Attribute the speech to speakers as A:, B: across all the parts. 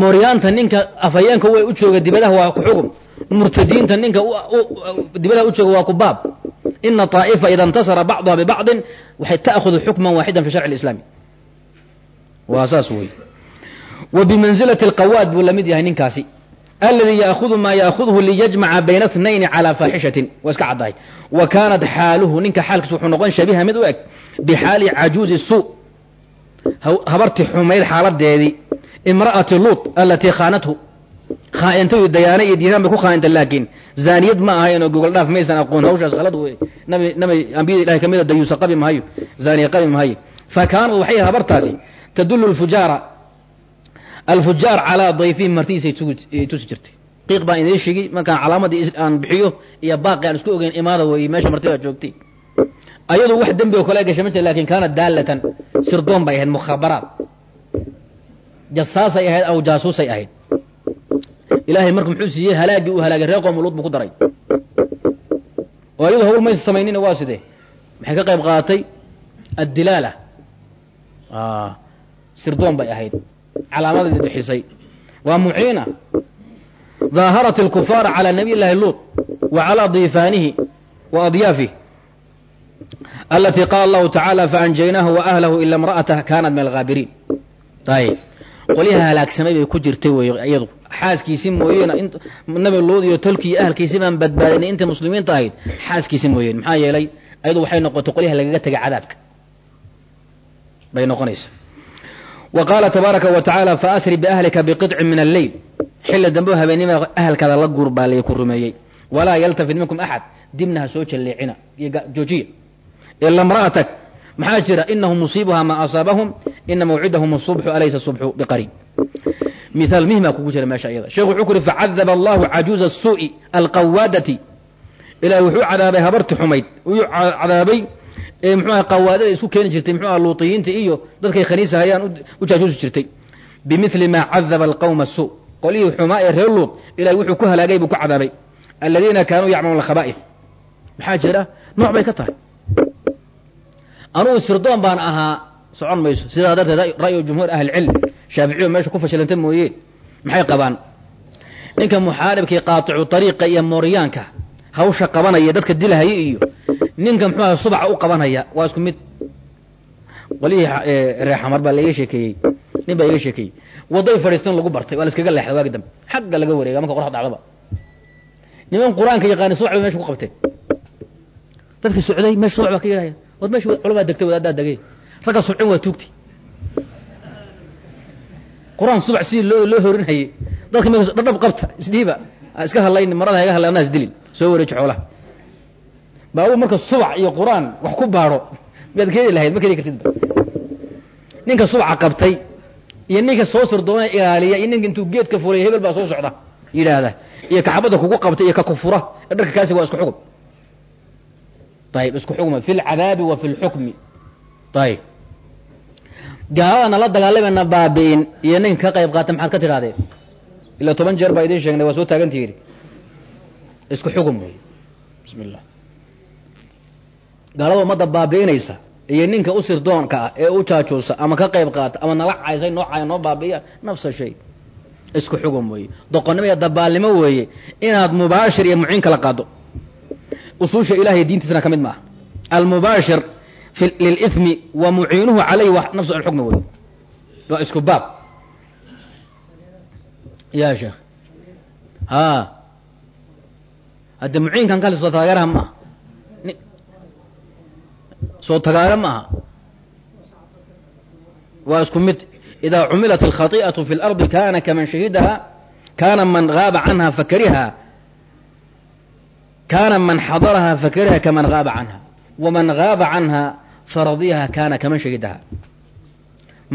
A: mooryaanta ninka afhayeenka way u jooga dibadaha waa ku xugum murtadiinta ninka dibadaha u jooga waa ku baab ina طaa'ifa ida اntasara bacduha bibacضin waxay ta'hudu xukman waaxidan fi sharci اlislaami waa saas wey wa bimanzilati اlqawaad buu lamid yahay ninkaasi aladi yaahudu maa yaahudhu liyajmaca bayna اثnayn calى faaxishatin waa iska caddahay wa kaanat xaaluhu ninka xaalkiis wuxuu noqon shabiha mid u eg bixaali cajuuzi suu habarti xumayd xaaladeedii imra'ati luut alatii khaanathu. Khaaintay dayaana iyo diinaan bay ku khaainta laakiin zaaniyad ma ahayn oo gogol dhaaf maysan aqoon. Hawshaas qalad wey nabi nabi ambiyada ilahay kamida dayuusa qabi mahayo zaaniya qabi mahayo fa kaanad waxay habartaasi tadulu lfujaara alfujaar calaa dayfihim martidiisay tusi jirtay. Qiiq baan idiin shigi markaan calaamadii aan bixiyo iyo baaqi aan isku ogeyn imaada wey meesha martibaa joogtay. Ayadu wax dembi oo kale gashay ma jir laakiin kaanat daalatan sirdoon bay ahayd mukhabaraat jasaasay ahayd aw jaasuusay ahayd ilaahay marka muxuu siiyey halaagii uu halaagay reer qoomuluud buu ku daray oo ayadu hawl maysa samaynina waa sidee maxay ka qayb qaadatay addilaala sirdoon bay ahayd calaamadeedi bixisay waa muciina ظaaharat اlkufaara calى nabiy llahi luut wa calى diifaanihi wa adyaafih alati qaala allahu tacaala faanjaynaahu wa ahlahu ila imra'atah kanat min alghaabiriin ayb qolyaha halaagsamay bay ku jirtay wey iyadu. Xaaskiisi mooyeena nabi luud iyo tolkii ahalkiisi baan badbaadinay intay muslimiinta ahayd xaaskiisi mooyeen. Maxaa yeelay ayadu waxay noqotay qolyaha lagaga tegay cadaabka. Bay noqonaysa. Wa qaala tabaaraka wa tacaala faasri biahlika biqطcin min alleyl xilli dambe habeenimada ahalkaada la guur baa rumeeyey walaa yaltafit minkum axad dibna ha soo jalleecina. Iyo joojiya. Ila mra'atak maxaa jira? Inahu musiibuha maa asaabahum ina mawcidahum الصubxu alaysa الصubxu biqariib miaal mihmaa kugu jira meesha iyada sheekhu wuxuu ku uhi facadaba allahu cajuuza الsuuءi alqawaadati ilahay wuxuu cadaabay habarti xumayd wuu cadaabay mxuaha qawaadada isku keeni jirtay mxuaha luuطiyiinta iyo dadkay khaniisa hayaan u jaajuusi jirtay bimili ma cadaba alqawma الsu qolihii xumaa ee reer luud ilahay wuxuu ku halaagay buu ku cadaabay aladiina kaanuu yacmaluuna khaba'ih maxaa jira nooc bay ka tahay anugu sirdoon baan ahaa socon mayso. Sidaa darteed ra'yu jumhuur ahlicilm shaaficiyo meesha ku fashilanta mooyeen maxay qabaan? Ninka muxaaribkii qaaticu ariiqa iyo mooryaanka hawsha qabanaya dadka dilahaya iyo ninka muxuaha subaxa u qabanaya waa isku mid. Qolihii reexamar baa laiga sheekeeyey. Nin baa iga sheekeeyey. Wadday fadhiistan lagu bartay waa la iskaga waagi dambe xagga laga wareega marka qorax dhacdaba niman qur'aanka yaqaani subax bay meesha ku qabteen dadkii socday meesha subax baa ka yidhahaya war meesha culamaa degtay wadaaddaa degay ragga subcin waa tuugti qur'aan subax sidii loo loo horinhayay dadka m dhadhab qabta isdhiiba. Iska hadlayni marada haga hadlay anaa isdilin soo wareeji xoolaha. Baabu marka subax iyo qur'aan wax ku baadho miyaad keeni lahayd ma keeni kartidba ninka subaxa qabtay iyo ninka soo sirdoona ilaaliya iyo ninka intuu geedka fulay hebel baa soo socda. Yidhaahda. Iyo kaxabadda kugu qabtay iyo ka kufura ee dharka kaasi waa isku xugum ayib isku xugma fi lcadaabi wa fi lxukmi ayib gaaladana la dagaalamayna baabi'in iyo nin ka qayb qaata maxaad ka tidhahdeen ilaa toban jeer baa idiin sheegnay waa soo taagantihiin isku xugum wey bismi gaalada ummadda baabi'inaysa iyo ninka u sirdoonka ah ee u jaajuusa ama ka qayb qaata ama nala caysay noo caya noo baabi'iya nafsa shay. Isku xugum weeye. Doqonnimo iyo dabaalnimo weeye. Inaad mubaashir iyo muciin kala qaado usuusha ilahay diintiisana ka mid maaha. Almubaashir lilithmi wa muciinuhu calayh wa nafsu alxukmi wey waa isku baab. Ya sheekh. Ha. Hadde muciinkan kale soo taageeraha ma aha soo tagaaro ma aha waa isku mid. Idaa cumilat alkhati'atu fi اlardi kana kaman shahidaha kana man gaaba canha fakariha kana man xadaraha fakariha kaman gaaba canha waman gaaba canha faradiyaha kana kaman shahidaha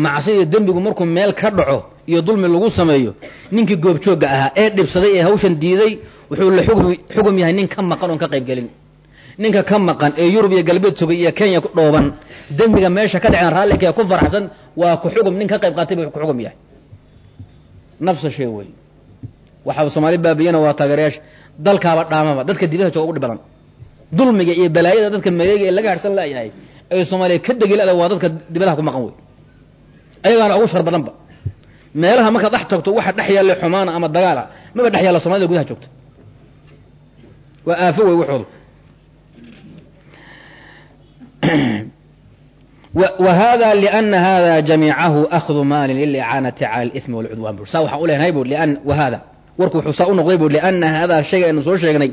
A: macsida dembigu markuu meel ka dhaco iyo dulmi lagu sameeyo ninkii goobjoogga ahaa ee dhibsaday ee hawshan diiday wuxuu la xugum yahay nin ka maqan oon ka qayb gelin ninka ka maqan ee yurub iyo galbeed sugay iyo kenya ku dhooban dembiga meesha ka dhaceen raallikee ku farxsan waa ku xugum nin ka qayb qaatay buu ku xugum yahay nafsa shay wey waxaa soomaali baabiyana waa taageerayaasha dalkaaba dhaamaba dadka dibada jooga ugu dhib badan dulmiga iyo balaayada dadka maleega ee laga harsan layahay ee soomaaliya ka degila waa dadka dibadaha ku maqan wey ayagaana ugu shar badanba meelaha markaad dhex tagto waxa dhex yaalla xumaana ama dagaala maba dhex yaalla somalida gudaha joogta. Waa aafo wey waxoodu wa hada lina hada jamiicahu ahdu maalin lilicaanati cala limi walcudwan bu saa waxaan u leenahay bu hada warku wuxuu saa u noqday bu liana hada shayga aynu soo sheegnay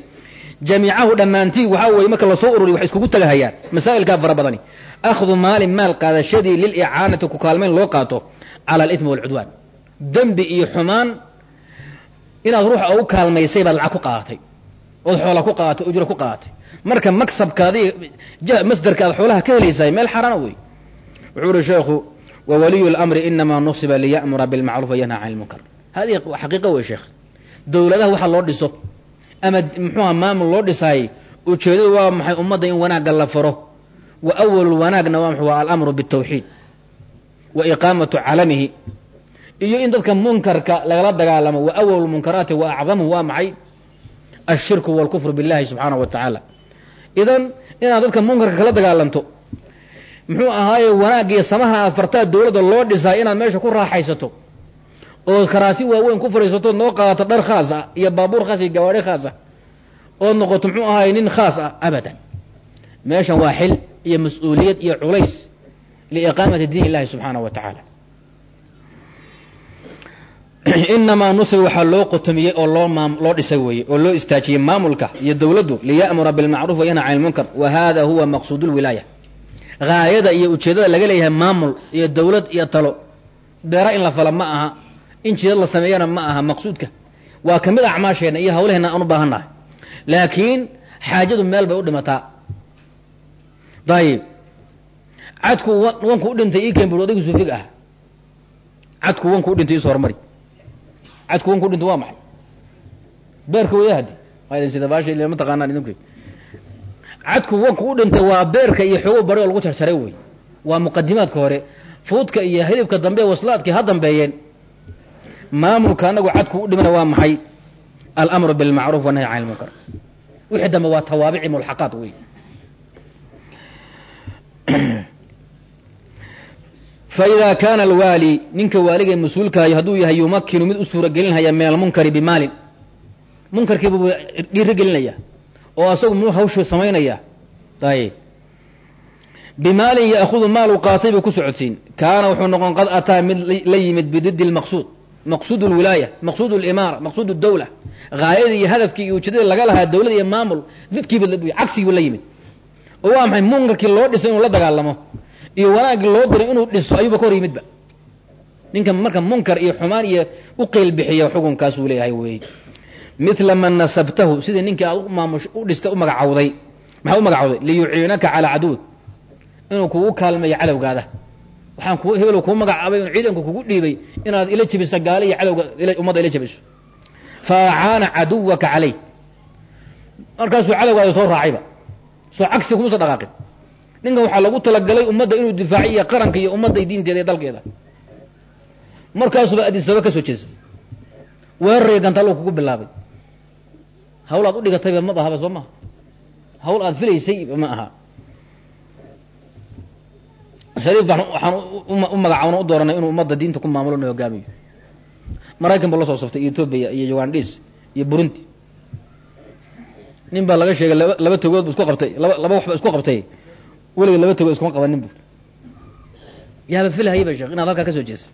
A: jamiicahu dhammaantii waxaa weeye marka la soo ururiy waxay iskugu tagahayaan masaa'ilkaa fara badani akhdu maalin maal qaadashadii lilicaanati ku kaalmayn loo qaato cala alithmi walcudwaan dembi iyo xumaan inaad ruuxa u kaalmaysay baad lacag ku qaadatay ood xoola ku qaadatay ujro ku qaadatay marka maksabkaadii masdarka aad xoolaha ka helaysahay meel xaraana wey wuxuu uhi sheekhu wawaliyu اlamri inamaa nusiba liya'mura bilmacruuf wayanha can ilmunkar hadihi xaqiiqa wey sheekh. Dowladaha waxa loo dhiso ama muxuuha maamul loo dhisaayey ujeedadu waa maxay ummadda in wanaagga la faro wa awalu wanaagna waa maxu waa alamru biاtawxiid wa iqaamatu calamihi. Iyo in dadka munkarka lagala dagaalamo wa awalu munkaraati wa acdamuhu waa maxay? Ashirku walkufru billahi subxaanahu wa tacaala. Idan inaad dadka munkarka kala dagaalanto muxuu ahaaye wanaaggiiyo samaha aad fartaa dowladda loo dhisaa inaad meesha ku raaxaysato ood karaasi waaweyn ku fadhiisatood noo qaadato dhar khaas ah iyo baabuur khaas iyo gawaari khaas ah ood noqoto muxuu ahaaye nin khaas ah abadan. Meeshan waa xil iyo mas'uuliyad iyo culays liiqaamati diin illahi subxaanahu wa tacaala inamaa nusib waxaa loo qotomiyey oo loo maam loo dhisay weeye oo loo istaajiyey maamulka iyo dowladdu liya'mura bilmacruuf wayanha can ilmunkar wa hada huwa maqsuud lwilaaya haayada iyo ujeeddada laga leeyahay maamul iyo dowlad iyo talo beera in la fala ma aha in jidad la sameeyana ma aha maqsuudka. Waa ka mid acmaasheenna iyo hawlaheenna aan u baahannahay. Laakiin xaajadu meel bay u dhimataa. Dayib cadku wanku u dhintay ii keen bur odaygu suufig ah. Cadku wanku u dhintay iiso hormari. Cadku wanku u dhintay waa maxay? Beerka waya hadi waa idin sida baasha taqaanaan idinku. Cadku wanku u dhintay waa beerka iyo xoogo bari oo lagu jarjaray wey. Waa muqadimaadka hore. Fuudka iyo hilibka dambe waslaadkii ha dambeeyeen maamulka anagu cadku u dhimana waa maxay? Alamru bilmacruuf wanahy can ilmunkar wixii dambe waa tawaabici mulxaqaad wey faida kaana alwaali ninka waaliga mas'uulkaayo hadduu yahay yumakinu mid u suuragelinhaya min almunkari bimaalin. Munkarkiibuu dhiiri gelinaya oo asagu muu hawshuu samaynaya. Ayb bimaalin ya'hudu maalu qaatay buu ku socodsiin. Kaana wuxuu noqon qad ataa mid la yimid bididi lmaqsuud maqsuud lwilaaya maqsuud limaara maqsuud dawla. Haayadii iyo hadafkii iyo ujeedadii laga lahaa dawlad iyo maamul didkiibu cagsigiibu la yimid. Oo waa maxay munkarkii loo dhisay inuu la dagaalamo iyo wanaaggii loo diray inuu dhiso ayuuba ka hor yimidba. Ninka marka munkar iyo xumaan iyo u qeyl bixiya xukunkaasuu leeyahay wey mila man nasabtahu sidii ninkii aad u dhistay u magacawday maxaa u magacawday? Liyuciinaka calaa caduwik inuu kugu kaalmeeyo cadowgaada waxaan ku hebel kuu magacaabay in ciidanku kugu dhiibay inaad ila jebiso gaale iyo cadowga ummadda ila jebiso. Fa acaana caduwaka caleyk markaasuu cadowgaada soo raacayba. Soo cagsi kumuusa dhaqaaqin. Ninkan waxaa lagu talagalay ummadda inuu difaaciyo qaranka iyo ummadda diinteeda iyo dalkeeda. Markaasuba adisaba ka soo jeestay weeraraya gantaal kugu bilaabay. Hawl aad u dhigatayba ma bahaba soo maha hawl aad filaysay ma aha shariif baan waxaan u magacaabna u dooranay inuu ummadda diinta ku maamulo na hogaamiyo. Maraykan ba la soo saftay etoobiya iyo ugandhis iyo burundi. Nin baa laga sheegay laba laba togood bu isku qabtay laba laba waxba isku qabtay. Weliga laba togood iskuma qabanin bu yaaba filahayba sheekh inaad halkaa ka soo jeesa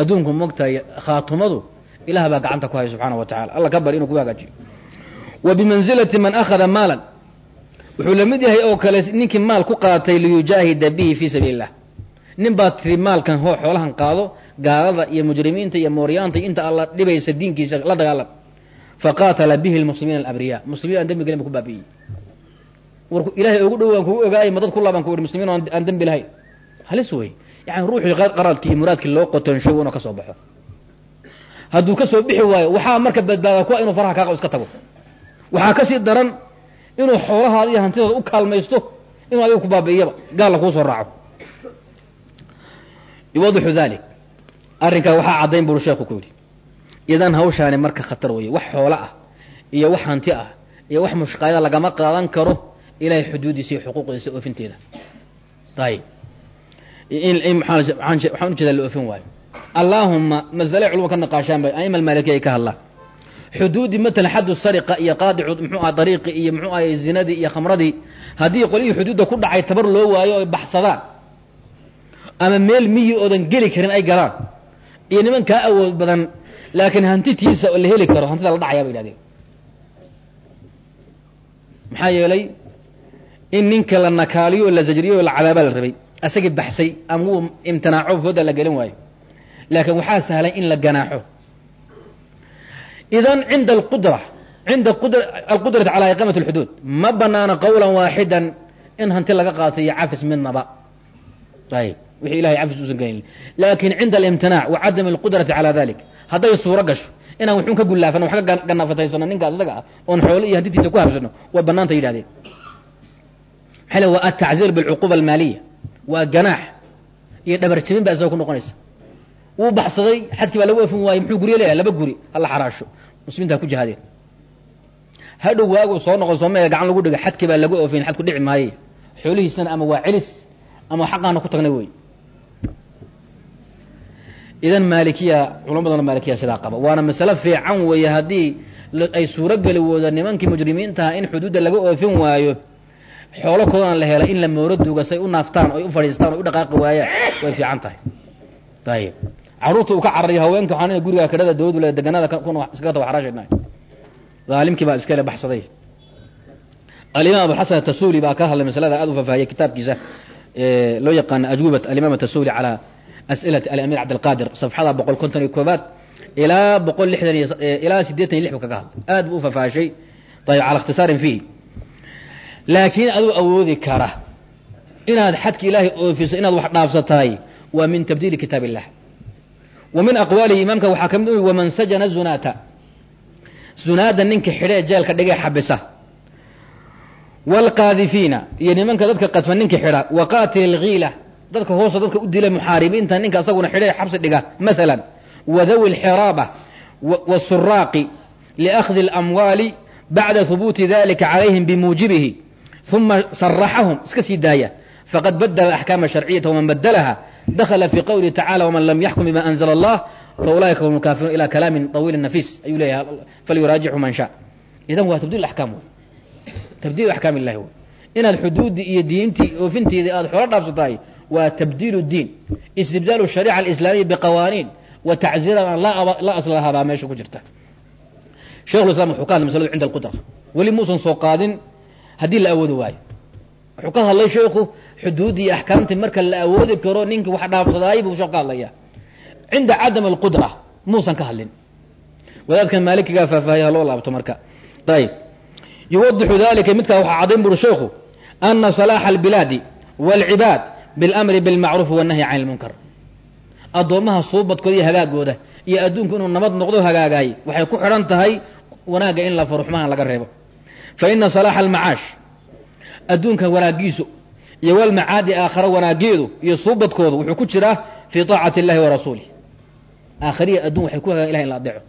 A: adduunku mogtahay khaatumadu ilaah baa gacanta ku haya subxaana wa tacala alla ka bari inuu ku wa bimanzilati man akhada maalan wuxuu la mid yahay oo kale ninkii maal ku qaatay liyujaahida bihi fii sabiili illah nin baa tiri maalkan hoo xoolahan qaado gaalada iyo mujrimiinta iyo mooryaanta inta alla dhibaysa diinkiisa la dagaalan faqaatala bihi lmuslimiina alabriyaa muslimiin aan dembi gelin bu ku baabi'iyey. Warku ilaahay ugu dhow aan kugu ogaayay ma dad ku laabaan ku ihi muslimiin aan dembi lahayn. Halis wey yani ruuxii qaradkii iyo muraadkii loo qotonshay inuu ka soo baxo. Hadduu ka soo bixi waayo waxaa marka badbaada kuwa inuu faraha kaaqo iska tago. Waxaa ka sii daran inuu xoolahaada iyo hantidooda u kaalmaysto inuu adiga ku baabi'iyaba gaalla kuu soo raaco. Yuwadixu dalik arrinkaa waxaa caddayn buru sheekhu ku yidhi. Idan hawshaani marka khatar weeye wax xoolo ah iyo wax hanti ah iyo wax mushqaayada lagama qaadan karo ilahay xuduudiisa iyo xuquuqdiisa oofinteeda. Ayib waxaan u jeedaa la oofin waayo. Allaahuma masale culuma ka naqaashaan bay aima almaalikiya ay ka hadlaan xuduudii matalan xaddu sariqa iyo qaadicu muxuu aha dariiqi iyo muxuu ahay zinadii iyo khamradii haddii qolyihii xuduudda ku dhacay tabar loo waayo ay baxsadaan ama meel miyi oodan geli karin ay galaan iyo niman kaa awood badan laakiin hantitiisa oo la heli karo hantida la dhacayaa bay yidhahdeen. Maxaa yeelay in ninka la nakaaliyo oo la zajriyo la cadaabaa la rabay asagii baxsay ama wuu imtinaaco fooda la gelin waayo. Laakiin waxaa sahlan in la ganaaxo idan cinda alqudra cinda alqudrati calaa iqaamati alxuduud ma banaana qowlan waaxidan in hanti laga qaato iyo cafis midnaba ayib wixii ilahay cafis uusan gelin laakin cinda alimtinaac wa cadami alqudrati calaa dalik hadday suuro gasho inaan waxun ka gullaafano wax ka ganafataysano ninkaas isaga ah oon xoolo iyo hantitiisa ku habsano way banaanta yidhahdeen maxaa le waa atacziir bilcuquba almaaliya waa ganaax iyo dhabar jibin baa isaga ku noqonaysa wuu baxsaday xadkii baa lagu ofin waayey muxuu guryo leeyahay laba guri hala xaraasho. Muslimiinta ku jihaadeen hadhow waagu soo noqon soomaya gacan lagu dhiga xadkii baa lagu ofin xadku dhici maaye. Xoolihiisana ama waa celis ama xaqaana ku tagnay wey idan maalikiya culamadana maalikiya sidaa qaba. Waana masale fiican weeye haddii ay suurogeli wooda nimankii mujrimiintaha in xuduudda laga oofin waayo. Xoolo koodana la helay in la mooro duuga say u naaftaan oy u fadhiistaan oy u dhaqaaqi waayaan way fiican tahay. Ayib carruurta uu ka carariyo haweenka waxaan ina guriga kadhada dawladu le deganada kuna iskaga taba xaraashayna daalimkii baa iskale baxsaday. Alimaam abulxasan atasuli baa ka hadlay masalada aad u faafahiyay kitaabkiisa loo yaqaano ajwibat alimaam atasuli calaa as'ilat alamir cabdilqaadir safxada boqol konton iyo koobaad ilaa boqol lixdan iyo ilaa siddeetan iyo lix bu kaga hadlay. Aad buu u fafaashay ayib cala ikhtisaarin fiihi. Laakiin aduu awoodi kara inaad xadka ilaahay oofiso inaad wax dhaafsatahay waa min tabdiili kitaab illah wa min aqwaalihi imaamka waxaa ka mid u waman sajana zunaata zunaada ninka xidhee jeelka dhigee xabisa. Waalqaadifiina iyo nimanka dadka qadfa ninka xidha. Wa qaatili alghiila dadka hoosa dadka u dila muxaaribiinta ninka asaguna xidhee xabsi dhiga maalan wadawi alxiraaba wasuraaqi liakhdi اlamwaali bacda hubuuti dalika calayhim bimuujibihi. Uma saraxahum iska sii daaya. Faqad badla axkaama sharciyata waman badalaha dakla fi qowlihi tacala wman lam yaxkum bima anzla allah faulaika hum lkaafiruun ila kalaamin طawiili nafiis ayuu leeyahay falyuraajixu man sha idan waa tabdil axkaam wey tabdiilu axkaam illahi wey inaad xuduuddii iyo diintii oofinteedii aad xoolo dhaafsatahay waa tabdiilu diin istibdaalu shariica alislaamiya biqawaaniin wa tacziiran la aslahaa baa meesha ku jirta shekhu islam wuxuu ka hadlay masaladu cinda alqudra weli muusan soo qaadin haddii la awoodi waayo wuxuu ka hadlay sheekhu xuduuddii axkaamtii marka la awoodi karo ninka wax dhaafsadaay buu sheekh ka hadlaya cinda cadam alqudra muusan ka hadlin. Wadaadkan maalikigaa faahfaahiya ha loo laabto marka. Ayib yuwadixu dalika midkaa waxaa cadayn buri sheekhu ana salaaxa albilaadi waalcibaad biاlamri bilmacruufi wannahyi can ilmunkar addoommaha suubadkooda iyo hagaagooda iyo adduunku inuu nabad noqdo hagaagaay waxay ku xidhan tahay wanaagga in la faro xumahan laga reebo. Fa ina salaaxa almacaash adduunka wanaagiisu iyo walmacaadi aakhara wanaageedu iyo suubadkoodu wuxuu ku jiraa fii taacati illahi wa rasuulih aakhariya adduun waxay ku hagaan ilahay in la adeeco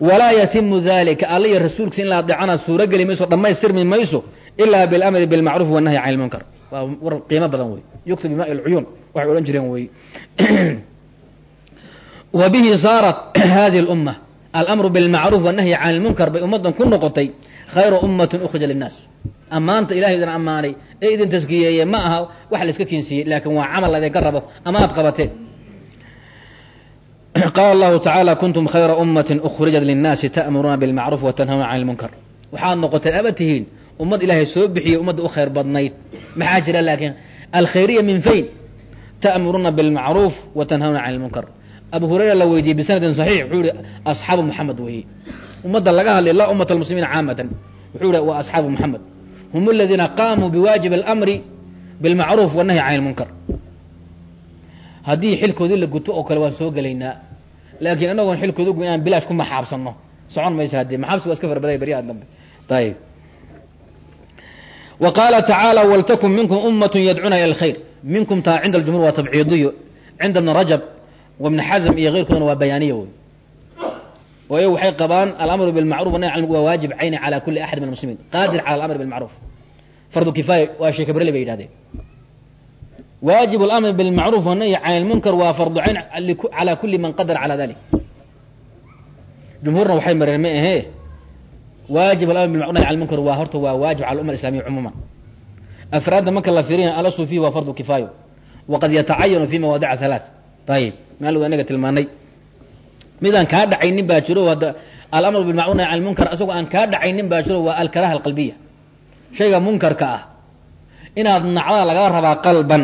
A: walaa yatimu dalika alla iyo rasuulkiisa in la adeecana suurogeli mayso dhammaystirmi mayso ilaa bilamri bilmacruufi wannahyi can ilmunkar waa war qiimo badan wey yuktab bimaai lcuyuun waxay odhan jireen wey wa saarat hadihi اlumma alamru bilmacruuf wannahyi can ilmunkar bay ummaddan ku noqotay khayra ummatin ukhrija linnaas. Ammaanta ilahay idin ammaanay ee idin taskiyeeye ma aha wax la iska keensiiyey laakiin waa camal idinka rabo ama aad qabateen qaala allahu tacaala kuntum khayra ummatin ukhrijat linnaasi ta'muruuna bilmacruuf wa tanhawna can ilmunkar waxaad noqoteen ama tihiin ummad ilaahay soo bixiyey ummadda u khayr badnayd. Maxaa jira laakiin? Alkhayriya min fayn ta'muruuna bilmacruuf wa tanhawna can ilmunkar abu hurayra la weydiiyey bisanadin saxiix wuxuu yihi asxaabu muxamed weeye ummadda laga hadlay laa ummata almuslimiina caamatan. Wuxuu yihi waa asxaabu muxamed hum aladiina qaamuu biwaajib alamri bilmacruuf wannahyi can ilmunkar haddii xilkoodii la guto oo kale waan soo gelaynaa laakiin inagoon xilkooda gu inaan bilaash ku maxaabsano socon maysa haddii maxaabsi waa iska farbadaya baryaha dambe. Ayib wa tacaala waltakun minkum ummatun yadcuna ila alkhayr. Minkum taa cinda aljumhur waa tabciidiyo cinda ibni rajab wa ibni xasm iyo keyrkoodana waa bayaaniya wey waay waxay qabaan alamru bilmacruf wan angu waa waajib cayni calaa kulli axad min muslimiin qaadir cala alamri bilmacruuf fardu kifaaya waa sheeka berle bay yidhahdeen waajib اlamr bilmacruuf wanahy can ilmunkar waa fardu cayn calaa kulli man qadara calaa dalik jumhuurna waxay mareen ma ahee waajib alamr bilmacruf nahy can lmunkar waa horta waa waajib cala umma islamiya cumuuman afraadda marka la fiirina alasu fiihi waa fardu kifaayo. Waqad yatacayanu fi mawaadica halaaث ayib maalood anaga tilmaanay midaan kaa dhacaynin baa jiro alamr bilmacruf nahy can lmunkar asagoo aan kaa dhacaynin baa jiro waa alkaraha alqalbiya. Shayga munkarka ah inaad nacdada laga rabaa qalban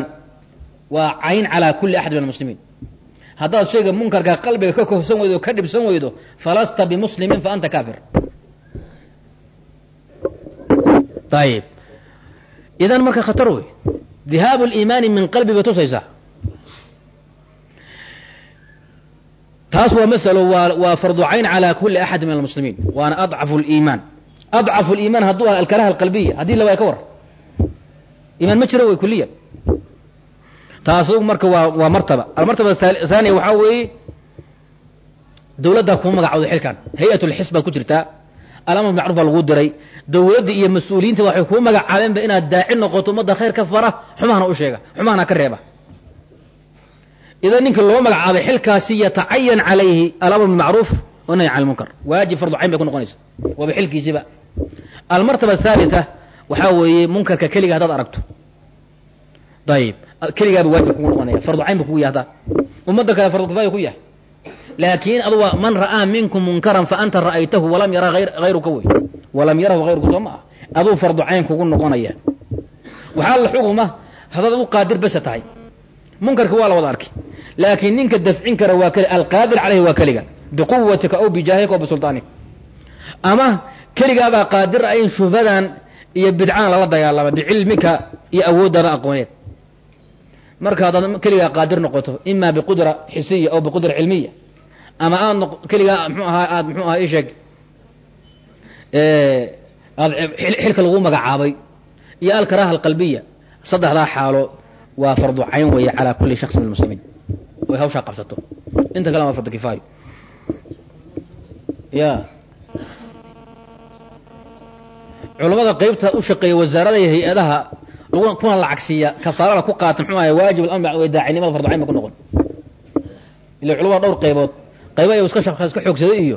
A: waa cayn calaa kuli axad min almuslimiin. Haddaad shayga munkarka qalbiga ka kohsan weydo o ka dhibsan weydo falasta bimuslimin fa anta kaafir. Ayib idan marka khatar wey dihaabu liimaani min qalbi bay tusaysaa taas waa masalo waa waa fardu cayn calaa kuli axad min almuslimiin. Waana adcafu liimaan adcafu liimaan hadduu ah alkaraha alqalbiya. Haddii la ka war. Imaan ma jiro wey kuliya taasu marka waa waa martaba. Almartaba haaniya waxaa weeye dawladdaa kuu magacawday xilkan. Hay'at lxis baad ku jirtaa alamr macruf baa lagu diray. Dawladda iyo mas'uuliyiinta waxay kuu magacaabeenba inaad daaci noqoto ummadda khayr ka fara xumahana u sheega. Xumahana ka reeba idan ninka loo magacaabay xilkaasi yatacayan calayhi alamr bimacruuf wanahy can lmunkar waajib fardu cayn bay ku noqonaysa. Waaba xilkiisiba almartaba athaalita waxaa weeye munkarka keliga haddaad aragto. Ayib keligaaba waajib kugu noqonaya. Fardu cayn ba kugu yahay hadda ummadda kale fardu kifaaya ku yahay. Laakiin aduga man ra'aa minkum munkaran fa anta ra'aytahu walam yara hayruka wey. Walam yarahu hayruka soo ma ah aduu fardu cayn kugu noqonaya. Waxaa la xuguma haddaad adu qaadir besa tahay. Munkarka waa la wada arkay laakiin ninka dafcin kara waa alqaadir caleyhi waa keliga. Biquwatika aw bijaahika aw bisulطaanika ama keligaabaa qaadir ah in shubhadan iyo bidcana lala dagaalama bicilmika iyo awooddaada aqooneed. Marka haddaad keligaa qaadir noqoto ima biqudra xisiya aw biqudra cilmiya ama aad no keligaa mxuu ahaa aad mxuu ahaa isheeg aad xilka lagu magacaabay iyo alkaraha alqalbiya saddexdaa xaalo waa fardu cayn weeye calaa kuli shaks min almuslimiin way hawshaa qabsato. Inta kalena waa fardu kifaayo ya. Culamada qeybta u shaqeeya wasaarada iyo hay'adaha lagu kuna lacagsiiya kafaarada ku qaata mxuu ahay waajib alamr way daacinimada fardu cayn ba ku noqon. Ila culamada dhowr qaybood. Qayba iska iska xoogsaday iyo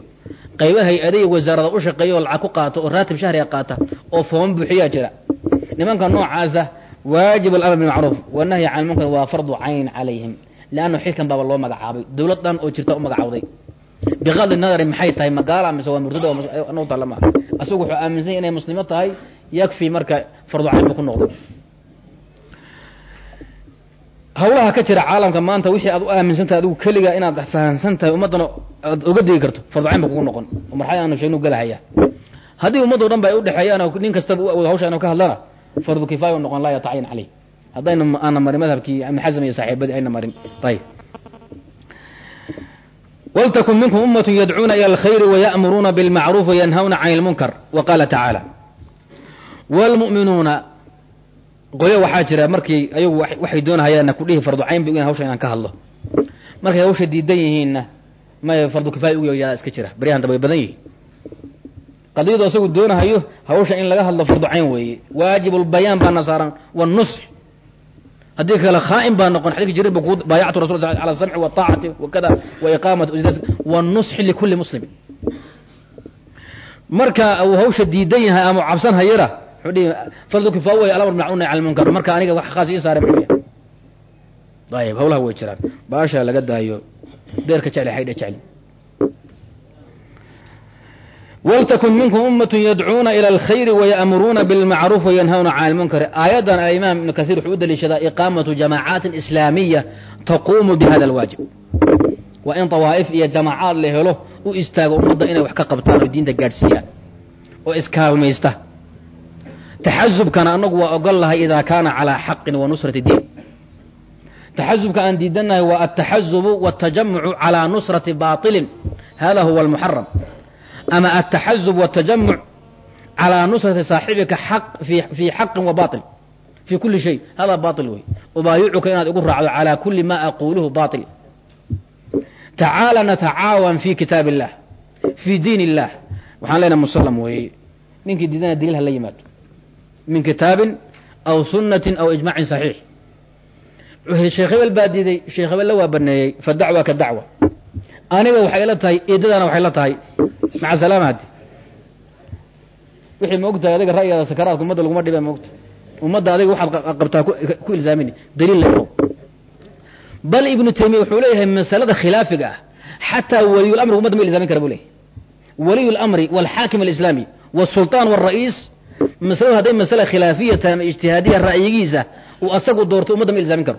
A: qayba hay'ada iyo wasaarada u shaqeeya oo lacag ku qaato oo raatib shahriga qaata oo fooma buuxiyaa jira. Nimanka noocaasa waajib alamr bilmacruuf wanahyi can lmunkar waa fardu cayn calayhim lianna xilkan baaba loo magacaabay dowlad dhan oo jirta u magacawday biqadri nadari maxay tahay magaala mise waa murtada maaha asagu wuxuu aaminsan inay muslimo tahay yakfi marka fardu cayn ku noqdo hawlaha ka jira caalamka maanta wixii aad u aaminsan adigu keligaa inaad fahamsan ummaddana aad oga digi karto fardu kugu noqon oo aanu sheegnu galahaya haddii ummaddo dhan ba ay udhexeeyaan nin kastaba u awoodo hawsha inu ka hadlana fardu kifaaya noqon laa yatacayan caleyh haddayna aana marin madhabkii ibn xasm iyo saaxiibadii ayna marin ayib wltkun minkum umaة yadcuuna ilى اlkhayr wayأmuruuna bاlmacruuf wayanhawna can اlmunkar waqaala tacaala wاlmu'minuuna qolyo waxaa jira markii ayagu waxay doonahayaanna kudhihi fardu cayn ba hawsha inaan ka hadlo markay hawsha diidan yihiinna may fardu kifaaya ugu yadaa iska jira baryahan daba way badan yihiin qadiyadu asagu doonahayo hawsha in laga hadlo fardu cayn weeye waajib اlbayaan baana saaran wالnusx haddii kale khaa'in baa noqon xadidka jirir ba ku baayactu rasul ala samci waطaacati wakada wa iqaamati wanusxi likuli muslimin. Marka uu hawsha diidan yahay ama cabsan hayara fardu kifaa wey alamr bilmacruf nahy can lmunkar marka aniga wax khaas ii saaray muxuu yahay ayib hawlaha way jiraan. Baasha laga daayo beerka jecli xaydha jecli wltkun minkum umaة yadcuuna ilى اlkhayr wayأmuruuna bاlmacruuf wayanhawna can اlmunkar aayaddan alimaam ibnu kahiir wuxuu u daliishadaa iqaamaةu jamaacaati islaamiya taquumu bihada اlwaajib waa in dawaa'if iyo jamaacaad la helo u istaago ummadda inay wax ka qabtaan oo diinta gaadhsiiyaan oo iskaalmaysta taxasubkana anagu waa ogol lahay ida kaana calىa xaqin wa nusrati diin taxasubka aan diidanahay waa altaxazubu wاtajamucu calىa nusrati baطilin hada huwa اlmuxaram ama ataxazub watajamuc calaa nusrati saaxibika fii xaqin wa bail fii kuli shay hada bail wey ubaayicuka inaad igu raacdo calaa kuli maa aquuluhu bail tacaala natacaawan fi kitaab illah fii diin illah waxaan leenaha musallam weeye ninkii diidana diinlaha la yimaado min kitaabin aw sunnatin aw ijmaacin saxiix sheekh baa diiday sheekh la waa baneeyey fa ka dacwa aniga waxay la tahay eedadana waxay la tahay maca salaama haddi wixii ma og tahay adiga ra'yigaada sakaraadka ummadda laguma dhiba ma ogtahay ummadda adiga waxaad qabtaa ku ilzaamini daliil la bal ibnu taymiya wuxuu leeyahay masalada khilaafiga ah xataa waliyu lamri umadda ma ilzaamin kara buu leeyahy waliyu lamri walxaakim alislaami wاsulطaan wاra'iis masaladu hadday masale khilaafiyata ama ijtihaadiya ra'yigiisa uu asagu doorto umadda ma ilzaamin karo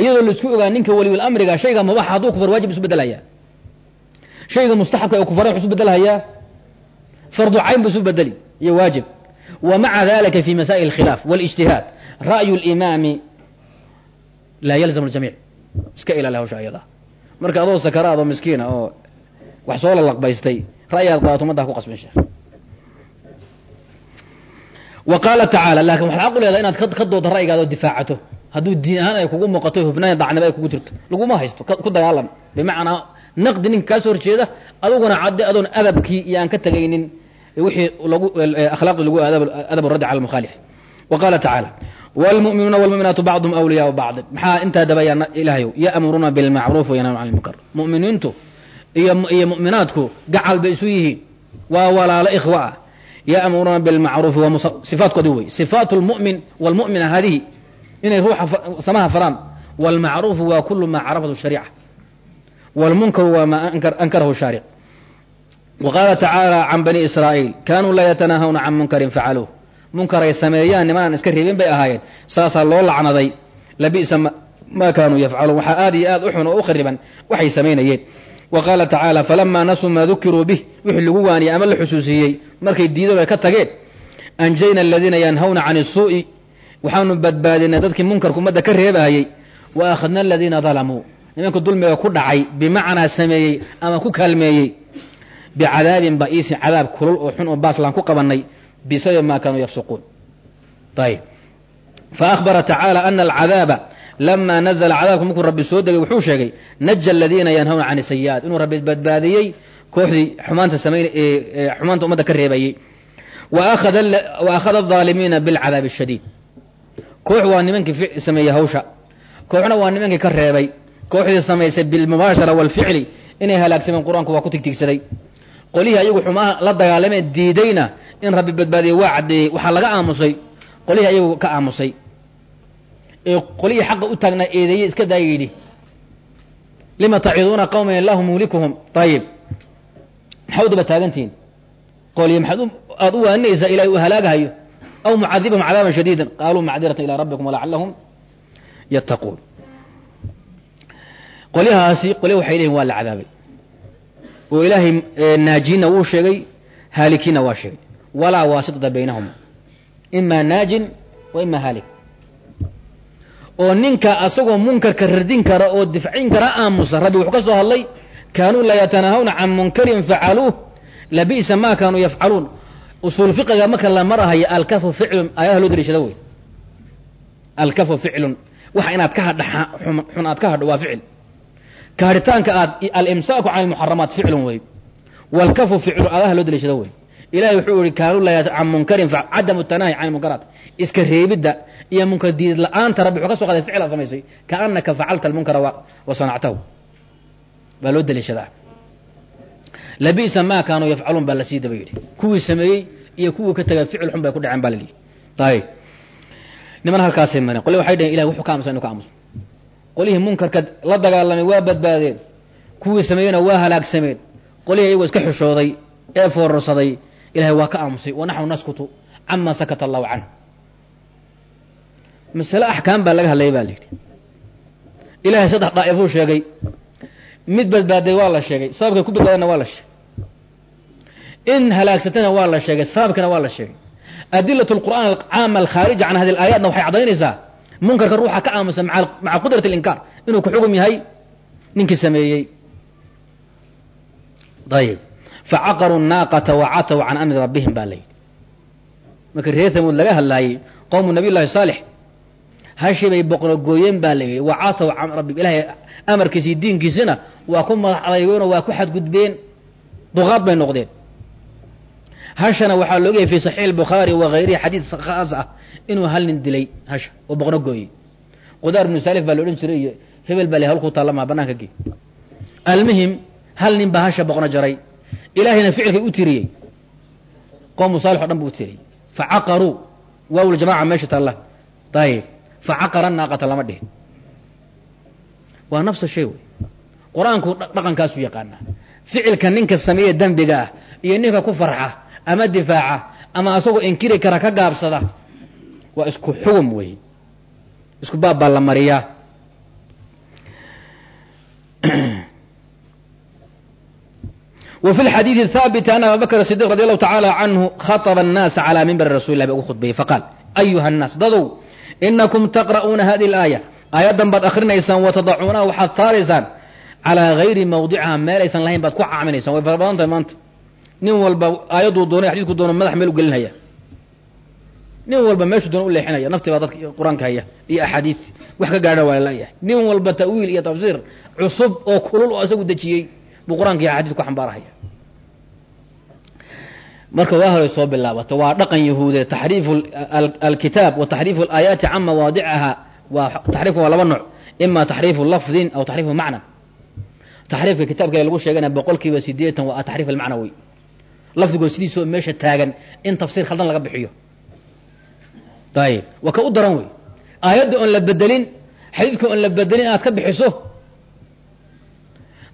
A: iyadoo laisku ogaa ninka waliyulamriga shayga mubaxa hadduu kufar wajib isu bedelhayaa shayga mustaxabka ee kufara wuxu isu bedelhayaa fardu cayn bu isu bedeli iyo waajib wa maca dalika fi masaa'il اlkhilaaf wاlijtihaad ra'yu اlimaami laa yalzam اljamiic iska ilaali hawsha ayada marka adoo sakaraad oo miskiina oo wax soo lalaqbaystay ra'yigaad qaadato umadda ha ku qasbin sheekh wa qaala tacaala laakin waxaad xaq u leedahay inaad ka dooddo ra'yigaada oo difaacato hadduu diin ahaan ay kugu muuqato hufnaan dacnaba ay kugu jirto. Laguma haysto ku dagaalan. Bimacnaa naqdi ninka kaa soo horjeeda aduguna cadde adoon adabkii iyo aan ka tegaynin wixii lagu akhlaaqdi lagu adab raddi cala almukhaalif wa qaala tacaala wlmuminuuna wlmuminaatu bacduhum awliyaau bacdi maxaa intaa dabayaa ilaahayow ya'muruuna bilmacruuf wayanhauna can ilmunkar mu'miniintu iyo iyo mu'minaadku gacal bay isu yihiin. Waa walaalo ikhwa ah ya'muruuna bilmacruufi sifaatkoodi wey sifaat lmu'min wlmu'mina hadihi inay ruuxa samaha faraan wاlmacruufu waa kulu maa carafatu shariica. Wاlmunkaru waa maa ankarahu shaaric wa qaala tacaala can bani israa'iil kanuu laa yatanaahawna can munkarin facaluuh munkaray sameeyaan nimanaan iska reebin bay ahaayeen. Saasaa loo lacnaday. Labi'sa maa kaanuu yafcaluun waxaa aad iyo aad u xun oo u khariban waxay samaynayeen wa tacaala falamaa nasuu maa dukiruu bih. Wixii lagu waaniyey ama la xusuusiyey. Markay diidoba ka tageen. Anjayna aladiina yanhawna can isuu'i waxaanu badbaadinay dadkii munkarka ummadda ka reebahayey wa akhadna aladiina dalamuu nimanka dulmiga ku dhacay bimacnaa sameeyey ama ku kaalmeeyey. Bicadaabin ba'iisin cadaab kulul oo xun oo baaslaan ku qabannay. Bisababi ma kaanuu yafsuquun. Ayb faahbara tacaala ana alcadaaba lama nazla cadaabka markuu rabbi soo degay wuxuu sheegay naja aladiina yanhawna can sayi'aat inuu rabbi badbaadiyey kooxdii xumaanta samayn xumaanta ummadda ka reebayey wa akhada alaalimiina bilcadaabi ashadiid koox waa nimankii sameeyey hawsha. Kooxna waa nimankii ka reebay. Kooxdii samaysay bilmubaashara waalficli inay halaagsameen qur'aanku waa ku tigtigsaday. Qolihii ayagu xumaha la dagaalamee diidayna in rabbi badbaadiyey waa caddeeyey waxaa laga aamusay. Qolihii ayagu ka aamusay. Ee qolihii xaqa u taagnaa eedeeye iska daaya yidhi lima taciduuna qawman illahu muhlikuhum ayib maxaa u daba taagantihiin qolihi maxaad aada u waaninaysaa ilahay uu halaagahayo aw mucadibahum cadaaban shadiidan qaaluu macdiratan ilaa rabbikum walacalahum yattaquun qolyahaasi qolya waxay leeyihiin waa la cadaabay oo ilaahay naajinna wuu sheegay haalikiinna waa sheegay walaa waasitata baynahuma ima naajin wa ima haalik oo ninka asagoo munkarka radin kara oo difcin kara aamusa rabbi wuxuu ka soo hadlay kaanuu laa yatanaahawna can munkarin facaluuh labi'sa ma kaanuu yafcaluun usuul fiqiga marka la marahayo alkafu ficlun aayadaha loo daliishada wey alkafu ficlun waxa inaad ka hadha xun aad ka hadho waa ficil kahadhitaanka aad alimsaaku can almuxaramaat ficlun wey wاlkafu ficlu aadaha loo daliishada wey ilahay wuxuu yihi kaanuu laa can munkarin cadamu tanaahi can munkaraat iska reebidda iyo munkar diidid la'aanta rabbi wuxuu ka so qaday ficlaad samaysay kaanaka facalta almunkara wa sanactahu. Baa loo daliishadaa labi'sa ma kaanuu yafcaluun baa la sii daba yidhi kuwii sameeyey iyo kuwii ka tegay ficil xun bay ku dhaceen baa la ayb niman halkaasay mareen. Qole waxay dhaheen ilahi wuxuu ka aamusa inu ka aamuso. Qolihii munkarka la dagaalamay waa badbaadeen. Kuwii sameeyeyna waa halaagsameen qolihii iyagoo iska xishooday ee foorarsaday ilahay waa ka aamusay. Wanaxnu naskutu cama sakata allahu canhu. Masale axkaam baa laga hadlayay baa la yidhi. Ilahay saddex daa'ifuu sheegay. Mid badbaaday waa la sheegay. Sababkay ku badbaadana waa la sheegay in halaagsatana waa la sheegay sababkana waa la sheegay. Adilat lqur'aan alcaama alkhaarija can hadi alaayaatna waxay caddaynaysaa munkarka ruuxa ka aamusa maca qudrat alinkaar inuu ku xugum yahay ninkii sameeyey. Ayib facaqaruu naaqata wacatow can amri rabbihim baa layidhi markii reer hamuud laga hadlaayey qowmu nabiy saalix hashi bay boqnogooyeen baa la yidhi wacatow can rabbi ilahay amarkiisi diinkiisina waa ku madax waa ku xadgudbeen duqaad bay noqdeen hashana waxaa looga yay fi saxiix bukhaari wa hayrihi xadiid khaas ah inuu hal nin dilay hasha oo boqno gooyey qudaar ibnu saalif baa la odhan jiray iyo hebel baa le halkuu taallamaha banaanka gee. Almuhim hal nin baa hasha boqno jaray. Ilaahayna ficilkay u tiriyey. Qoomu saalix o dhan buu u tiriyey. Facaqaruu waawl jamaca meesha taalla. Ayib facaqara naaqata lama dhihin waa nafsa shay wey qur'aanku dhaqankaasu yaqaanaa. Ficilka ninka sameeye dembiga ah iyo ninka ku farxa ama difaaca ama asagoo inkiri kara ka gaabsada waa isku xugum wey isku baab baa la mariyaa w fi xadiiثi haabit an aba bakr sidiq radi allahu tacaala canhu khaطba الnaasa calى mimbari rasuli lah ba ugu khudbayey faqaal ayuha الnaas dadow inakum taqra'uuna hadihi اlaaya aayaddan baad akrinaysaan watadacuunaha waxaad saaraysaan calaa gayri mawdiciha meel aysan lahayn baad ku caaminaysaan way fara badan tahay maanta nin walba aayadduu doonay xadidku doono madax meel u gelinhaya nin walba meeshuu doona u leexinaya nafti baa dadka qur'aanka haya iyo axaadiis. Wax ka gaadha waa layahay nin walba ta'wiil iyo tafsiir cusub oo kulul oo isagu dejiyey buu qur'aanka iyo axaadiis ku xambaarahaya marka waa horay soo bilaabato waa dhaqan yahuudeed taxriifu alkitaab wa taxriifu alaayaati can mawaadiciha waa taxriifka waa laba nooc ima taxriifu lafdin aw taxriifu macna. Taxriifka kitaabka lagu sheeganaya boqol kiiba sideetan waa taxriif almacnawi lafdigoo sidiisoo meesha taagan in tafsiir khaldan laga bixiyo. Ayib waa ka u daran wey. Aayadda oon la bedelin xadiidka oon la bedelin inaad ka bixiso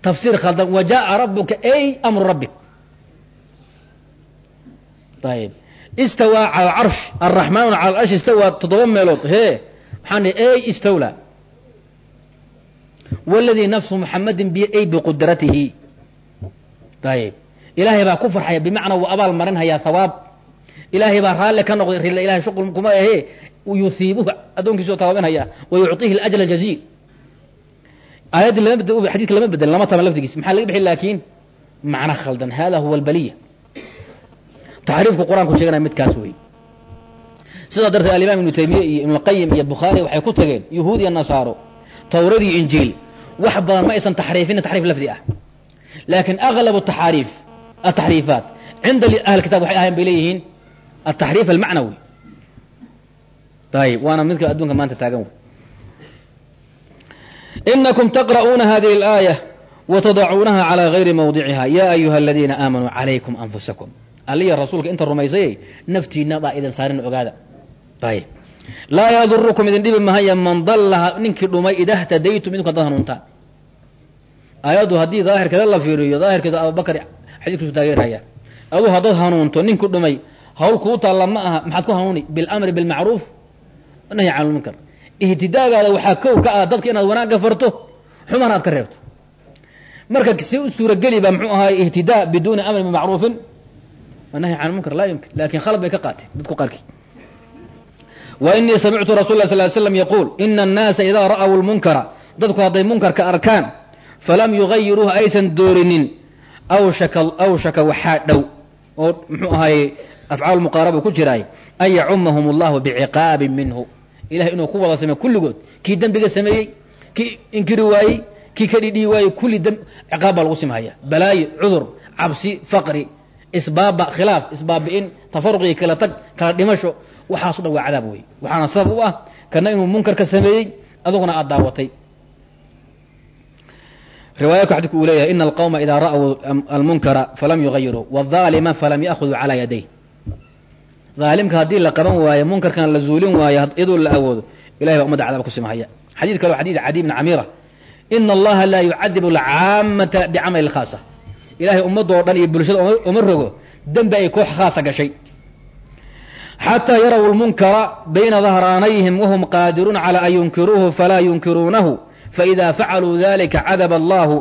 A: tafsiir khaldan wa rabuka ay amru rabbik. Ayib istawaa cala carsh araxmaanu cala arsh istawaa toddoba meelood. He maxaan ay istawla wاladii nafsu muxamadin bi ay biqudratihi ayib ilaahay baa ku farxaya bimacnaa wuu abaal marin hayaa hawaab ilaahay baa raalle ka noqday rilla ilahay shuqul kuma ahe yusiibuhu addoonkiisu tawaabinhayaa wa yucطihi اlajra jaziil aayaddii lama xadidka lama bedel lama taban lafdigiis maxaa laga bixi laakiin macno khaldan hada huwa albaliya. Taxriifku qur'aanku sheeganaya midkaas wey sidaa darteed alimaam ibnu taymiye iyo ibnuqayim iyo bukhaari waxay ku tageen yahuud iyo nasaaro towrad iyo injiil. Wax badan ma aysan taxriifinin taxriif lafdi ah. Laakiin aglabu taxaariif ataxriifaat cinda ahli kitab waxay ahayn bay leeyihiin ataxriif almacnawi ayib waana midka adduunka maanta taagan inakum taqra'uuna hadihi اlaaya watadacuunaha calى gayri mawdiciha ya ayuha aladiina aamanuu calaykum anfusakum aliya rasuulka inta rumaysayey naftiina baa idin saarin ogaada ayib laa yadurukum idin dhibi mahaya man dallaha ninkii dhumay ida htadaytum idinku haddaad hanuuntaan aayaddu haddii daahirkeeda la fiiriyo daahirkeedu abubakar xadiidkusu taageerhaya aduu haddaad hanuunto ninkii dhumay hawl kuu taalla ma aha maxaad ku hanuuni? Bilamri bilmacruuf. Nahyi can lmunkar ihtidaagaada waxaa kow ka ah dadka inaad wanaagga farto xumana aad ka reebto. Marka see u suurageli baa muxuu ahaay ihtidaa biduuni amrin bimacruufin. Nahyi can lmunkar laa yumkin. Lakin khalad bay ka qaateen dadku qaarkii. Wa inii samictu rasul lah sal slam yaquul ina annaasa idaa ra'w lmunkara dadku hadday munkarka arkaan falam yugayiruuhu aysan doorinin awshaka waxaa dhow oo muxuu ahaye afcaal muqaaraba ku jiraay an yacumahum allahu biciqaabin minhu ilahay inuu ku wada sameyo kulligood kii dembiga sameeyey kii inkiri waayey kii ka dhidhihi waayey kulli ciqaab baa lagu simhaya balaayo cudur cabsi faqri isbaaba khilaaf isbaabi'in tafaruqii kala tag kala dhimasho waxaaso dhan waa cadaab wey waxaana sabab u ah kana inuu munkarka sameeyey aduguna aad daawatay riwaayadku xadidku uu leeyahay ina alqawma idaa ra'w almunkara falam yugayiruu waalima falam ya'khuduu calaa yaday daalimka haddii la qaban waayo munkarkan la zuulin waayo iyadoo la awoodo ilahay baa umadda cadaab ku simhaya xadid kale xadid cadi bn camiira. Ina allaha laa yucadibu alcaamata bicamali khaasa. Ilahay ummadoo dhan iyo bulshada uma rogo dembi ay koox khaasa gashay. Xataa yaraw lmunkara bayna dahraanayhim wahum qaadiruuna calى an yunkiruuhu falaa yunkiruunahu faإida facaluu dalika cadaba allahu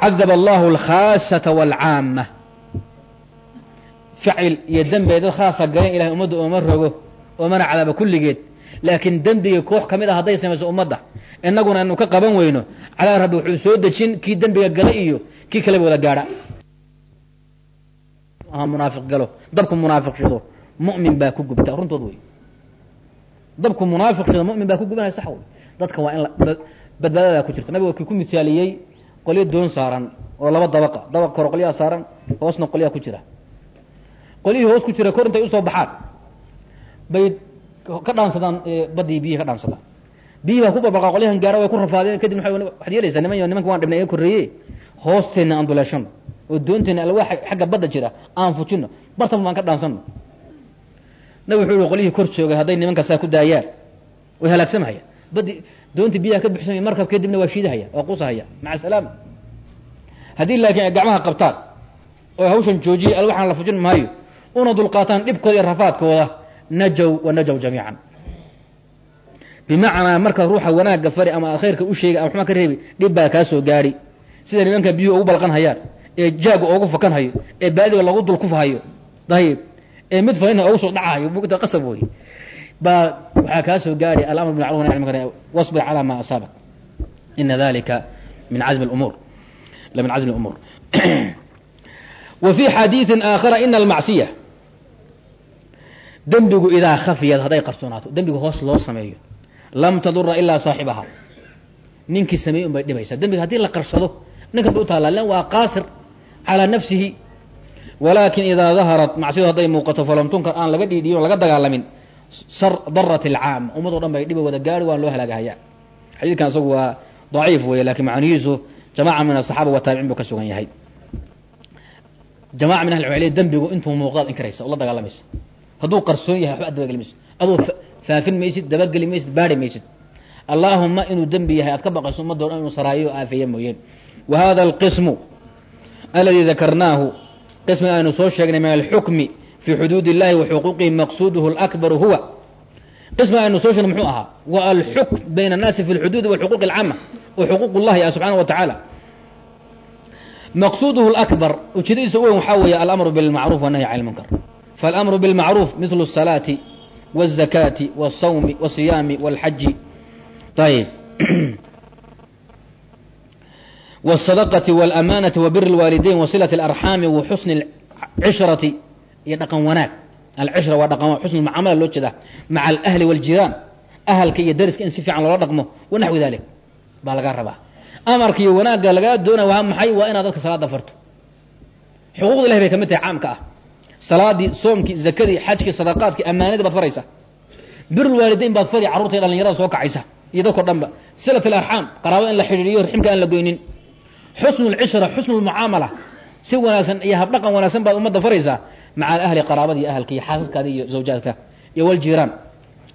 A: cadaba allahu alkhaasata wاlcaama facil iyo dembi ay dad khaasa galeen ilahay ummadda uma rogo oomana cadaaba kulligeed laakiin dembigii koox ka mid ah hadday samayso ummadda inaguna anu ka qaban weyno cadaab rabbi wuxuu soo dejin kii dembiga gala iyo kii kaleba wada gaadha munaafiq galo dabku munaafiq shido mu'min baa ku gubta runtood wey dabku munaafiq shido mu'min baa ku gubanaya sax dadka waa in badbaadada ku jirta. Nabiga kii ku misaaliyey qolyo doon saaran oo laba dabaqa dabaqa hore qolyaha saaran hoosna qolyaha ku jira. Qolyihii hoos ku jira kor intay u soo baxaan bay ka dhaansadaan baddii biyihi ka dhaansadaan. Biyi baa ku barbarqa qolyahan gaara way ku rafaadeen kadib waxaad yeelaysaa niman yo nimanka waan dhibnay ee korreeye hoosteenna aan duleeshano oo doonteenna alwaax xagga badda jira aan fujino bartan baan ka dhaansanno. Nabig wuxuu yihi qolyihii kor joogay hadday nimankaasaa ku daayaan way halaagsamahaya badi doontii biyaha ka bixsamay markab kadibna waa shiidahaya waa qusahaya maca salaama haddii laakiin ay gacmaha qabtaan oo hawshan joojiyay alwaxaan la fujin maayo una dulqaataan dhibkooda iyo rafaadkooda najow wa najow jamiican. Bimacnaa marka ruuxa wanaagga fari ama khayrka u sheegay ama waxma ka reebi dhib baa kaa soo gaadhi sida nimanka biyuhu ugu balqan ee jaaga oogu fakan ee baadiga lagu dul kufahayo dayib ee mid falina ogu soo dhacahayo mugta qasab wey baa waxaa kaa soo gaadhi alamr bilmacruf nahy ma asaabak ina dalika min cazmi umuur la min cazmi umuur wa fi xadiiثi aakhara ina almacsiya dembigu idaa khafiyad hadday qarsoonaato dembiga hoos loo sameeyo lam tadura ilaa saaxibaha ninkii sameeyey un bay dhibaysaa dembiga haddii la qarsado ninkan bay u taallaa lan waa qaasir calaa nafsihi walaakin idaa daharat macsiyadu hadday muuqato falam tunkar aan laga dhiidhiyin o laga dagaalamin darat ilcaama ummad o dhan bay dhiba wada gaari waan loo halaagahayaa. Xadiidkan isagu waa daciif weeye laakiin macnihiisu jamaca min asaxaaba wa buu ka sugan yahay. Jamaca min ahli cl dembigu intuu muuqdaad inkaraysa oo la dagaalamaysa hadduu qarsoon yahay waxba ad dabageli maysid aduu faafin maysid dabageli maysid baari maysid allaahuma inuu dembi yahay aad ka baqayso ummaddo dhan inuu saraayo o aafeeye mooyeen wa hada alqismu aladi dakarnaahu qismiga aynu soo sheegnay min alxukmi fi xuduud illahi wa xuquuqihi maqsuuduhu alakbaru huwa qismiga aynu soo sheegnay muxuu ahaa wa alxukm bayna annaasi fi lxuduudi walxuquuq alcaama wa xuquuq llahi ah subxaana wa tacaala maqsuuduhu alakbar ujeedadiisa weyn waxaa weeye alamru bilmacruuf wannahyi can lmunkar faalamru bilmacruuf midlu الsalaati wالzakaati wالsawmi wالsiyaami wاlxaji ayb wالsadaqati wاlamaanati wa bir اlwaalidayn wa silaة اlarxaami wa xusni اlcishrati iyo dhaqan wanaag. Alcishra waa dhaqan xusn mucaamala loo jeedaa maca alahli wاljiraan ahalka iyo dariska in si fiican loola dhaqmo wanaxwi dalik baa lagaa rabaa. Amarka iyo wanaagga lagaa doonaya waa maxay? Waa inaad dadka salaada farto xuquuqda ilahi bay ka mid tahay caamka ah. Salaadii soomkii zakadii xajkii sadaqaadkii ammaanadii baad faraysaa. Birulwaalidayn baad fari carruurta dhalinyarada soo kacaysa iyo dadko dhanba. Silat alarxaam qaraabada in la xidhiiriyo riximka aan la goynin. Xusnu lcishra xusnu lmucaamala si wanaagsan iyo habdhaqan wanaagsan baad ummadda faraysaa maca alahli qaraabada iyo ahalka iyo xaasaskaada iyo zawjaadka iyo waljiiraan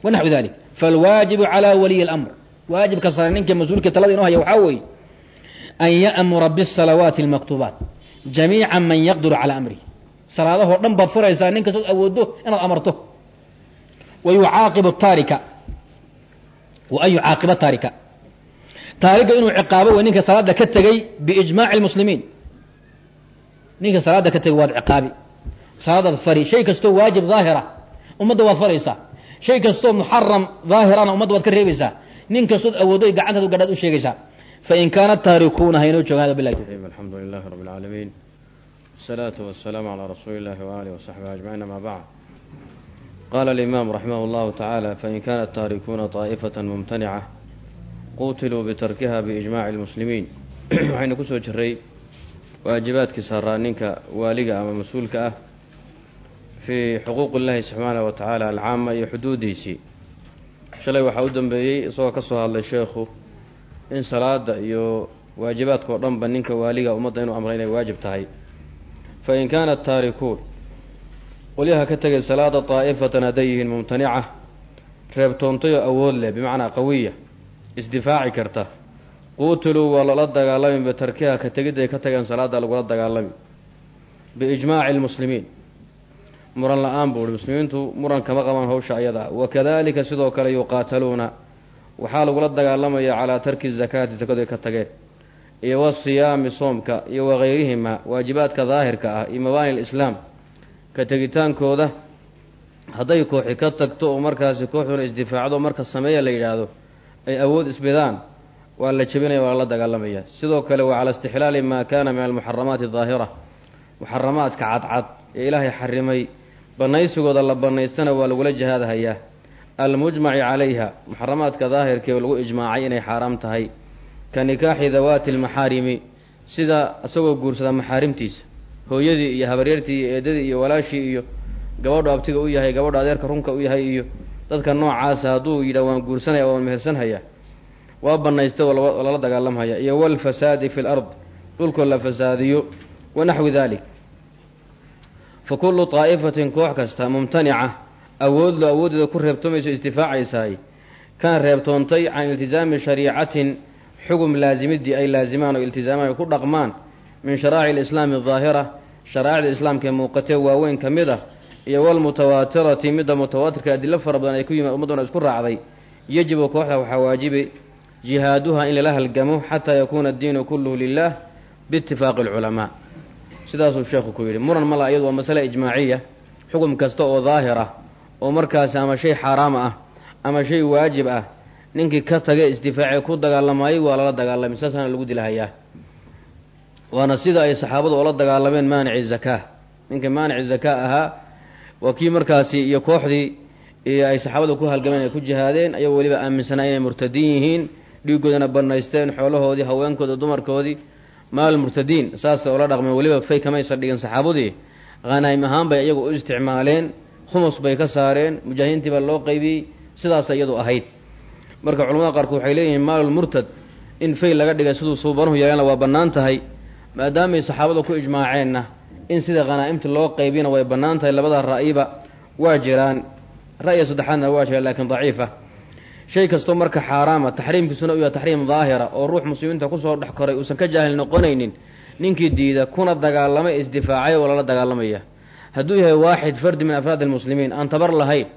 A: wanaxwi dalik falwaajibu calaa waliyi اlamr waajibka sare ninka mas-uulkii talada inoo haya waxaa weeye an ya'mura bالsalawaati اlmaktuubaat jamiica man yaqdiru calaa amrih salaadahoo dhan baad furaysaa nin kastood awooddo inaad amarto wa yucaaqibu taarika wa an yucaaqiba taarika taarika inuu ciqaabo wey ninka salaada ka tegey biijmaaci اlmuslimiin ninka salaada ka tegey waad ciqaabi salaadaad fari shay kastoo waajib daahira ummadda waad faraysaa. Shay kastoo muxaram daahirana umadda waad ka reebaysaa. Nin kastood awoodo gacantaad u gadhaad u sheegaysaa. Fain kaana taarikuuna haynoo jooga hada bilah
B: alxamdu lilahi rabi اlcaalamiin wsalaatu wasalaamu calaa rasuuli llahi waaalihi wasaxbihi ajmaciin amaa bacd. Qaala alimaam raximah llahu tacaala fain kaana taarikuuna طaa'ifata mumtanica qutiluu bitarkiha biijmaaci lmuslimiin waxaynu ku soo jiray waajibaadkii saaraaninka waaliga ama mas'uulka ah fii xuquuq illahi subxaanaه wa tacaala alcaama iyo xuduudiisii. Shalay waxaa u dambeeyey isagoo ka soo hadlay sheekhu in salaada iyo waajibaadka oo dhanba ninka waaliga ummadda inuu amray inay waajib tahay. Fain kaanat taarikuun qolyaha ka tegay salaada daa'ifatan hadday yihiin mumtanica reebtoontayoo awood leh bimacnaa qawiya isdifaaci karta. Quutiluu waa lala dagaalami bitarkiha ka tegidday ka tageen salaada lagula dagaalami. Biijmaaci lmuslimiin muran la'aan buu uhi muslimiintu muran kama qabaan hawsha ayada. Wakadalika sidoo kale yuqaataluuna. Waxaa lagula dagaalamaya calaa tarki zakaati sakadu ay ka tageen iyo wasiyaami soomka iyo wakayrihima waajibaadka daahirka ah iyo mabaani lislaam ka tegitaankooda. Hadday kooxi ka tagto oo markaasi kooxduna isdifaacdo marka sameeya la yidhaahdo ay awood isbidaan waa la jebinaya waa lala dagaalamaya. Sidoo kale waa cala istixlaali maa kaana min almuxaramaati daahira muxaramaadka cadcad ee ilaahay xarimay banaysigooda la banaystana waa lagula jihaadhayaa almujmaci calayha muxaramaadka daahirkee lagu ijmaacay inay xaaraam tahay. Ka nikaaxi dawaati almaxaarimi sida isagoo guursada maxaarimtiisa. Hooyadii iyo habaryartii iyo eedadii iyo walaashii iyo gabadhu abtiga u yahay gabadhu adeerka runka u yahay iyo dadka noocaasa hadduu yidhah waan guursanaya waan mehersanhayaa waa banaystay oo lala dagaalamhaya iyo walfasaadi fi lard dhulkoo la fasaadiyo wanaxwi dalik fa kullu daa'ifatin koox kasta mumtanica. Awoodlo awooddeeda ku reebtoomayso isdifaacaysahay kana reebtoontay can iltisaami shariicatin xugum laasimidii ay laasimaan oo iltisaamaan ay ku dhaqmaan min sharaa'ici alislaami adaahira sharaa'icda islaamka ee muuqatee waaweyn ka mid ah iyo walmutawaatirati midda mutawaatirka adilo fara badan ay ku yimid ummadduna isku raacday. Yajibu kooxda waxaa waajibi jihaaduha in lala halgamo xataa yakuuna addiinu kulluhu lilah biitifaaqi alculamaa sidaasuu sheekhu ku yidhi muran mala iyadu waa masale ijmaaciya xukun kasta oo daahir ah oo markaasi ama shay xaaraama ah ama shay waajib ah ninkii ka tagay isdifaacee ku dagaalamayay waa lala dagaalamay saasaana lagu dilahayaa waana sida ay saxaabadu oola dagaalameen maanici zakaa ninkii maanici zakaa ahaa waa kii markaasi iyo kooxdii ay saxaabadu ku halgameen ay ku jihaadeen ayagoo weliba aaminsanaa inay murtadiin yihiin dhiigoodana bannaysteen xoolahoodii haweenkoodi dumarkoodii maal murtadiin saasay oola dhaqmeen weliba fay kamaysa dhigin saxaabadii. Khanaa'im ahaan bay iyagu u isticmaaleen khumus bay ka saareen mujaahidiintii baa loo qaybiyey sidaasa iyadu ahayd. Marka culamada qaarkood waxay leeyihiin maalul murtad in fay laga dhigay siduu suubanuhu yeelana waa bannaan tahay maadaamay saxaabadu ku ijmaaceenna in sida khanaa'imta loo qaybiyana way bannaan tahay labada ra'yiba waa jiraan. Ra'yi saddexaadna waa jiraan laakiin daciifa shay kastoo marka xaaraama taxriimkiisuna uu yahay taxriim daahira oo ruux muslimiinta ku soo dhex koray uusan ka jaahil noqonaynin ninkii diida kuna dagaalamay isdifaacay oo lala dagaalamaya. Hadduu yahay waaxid fardi min afraad almuslimiin aan tabar lahayn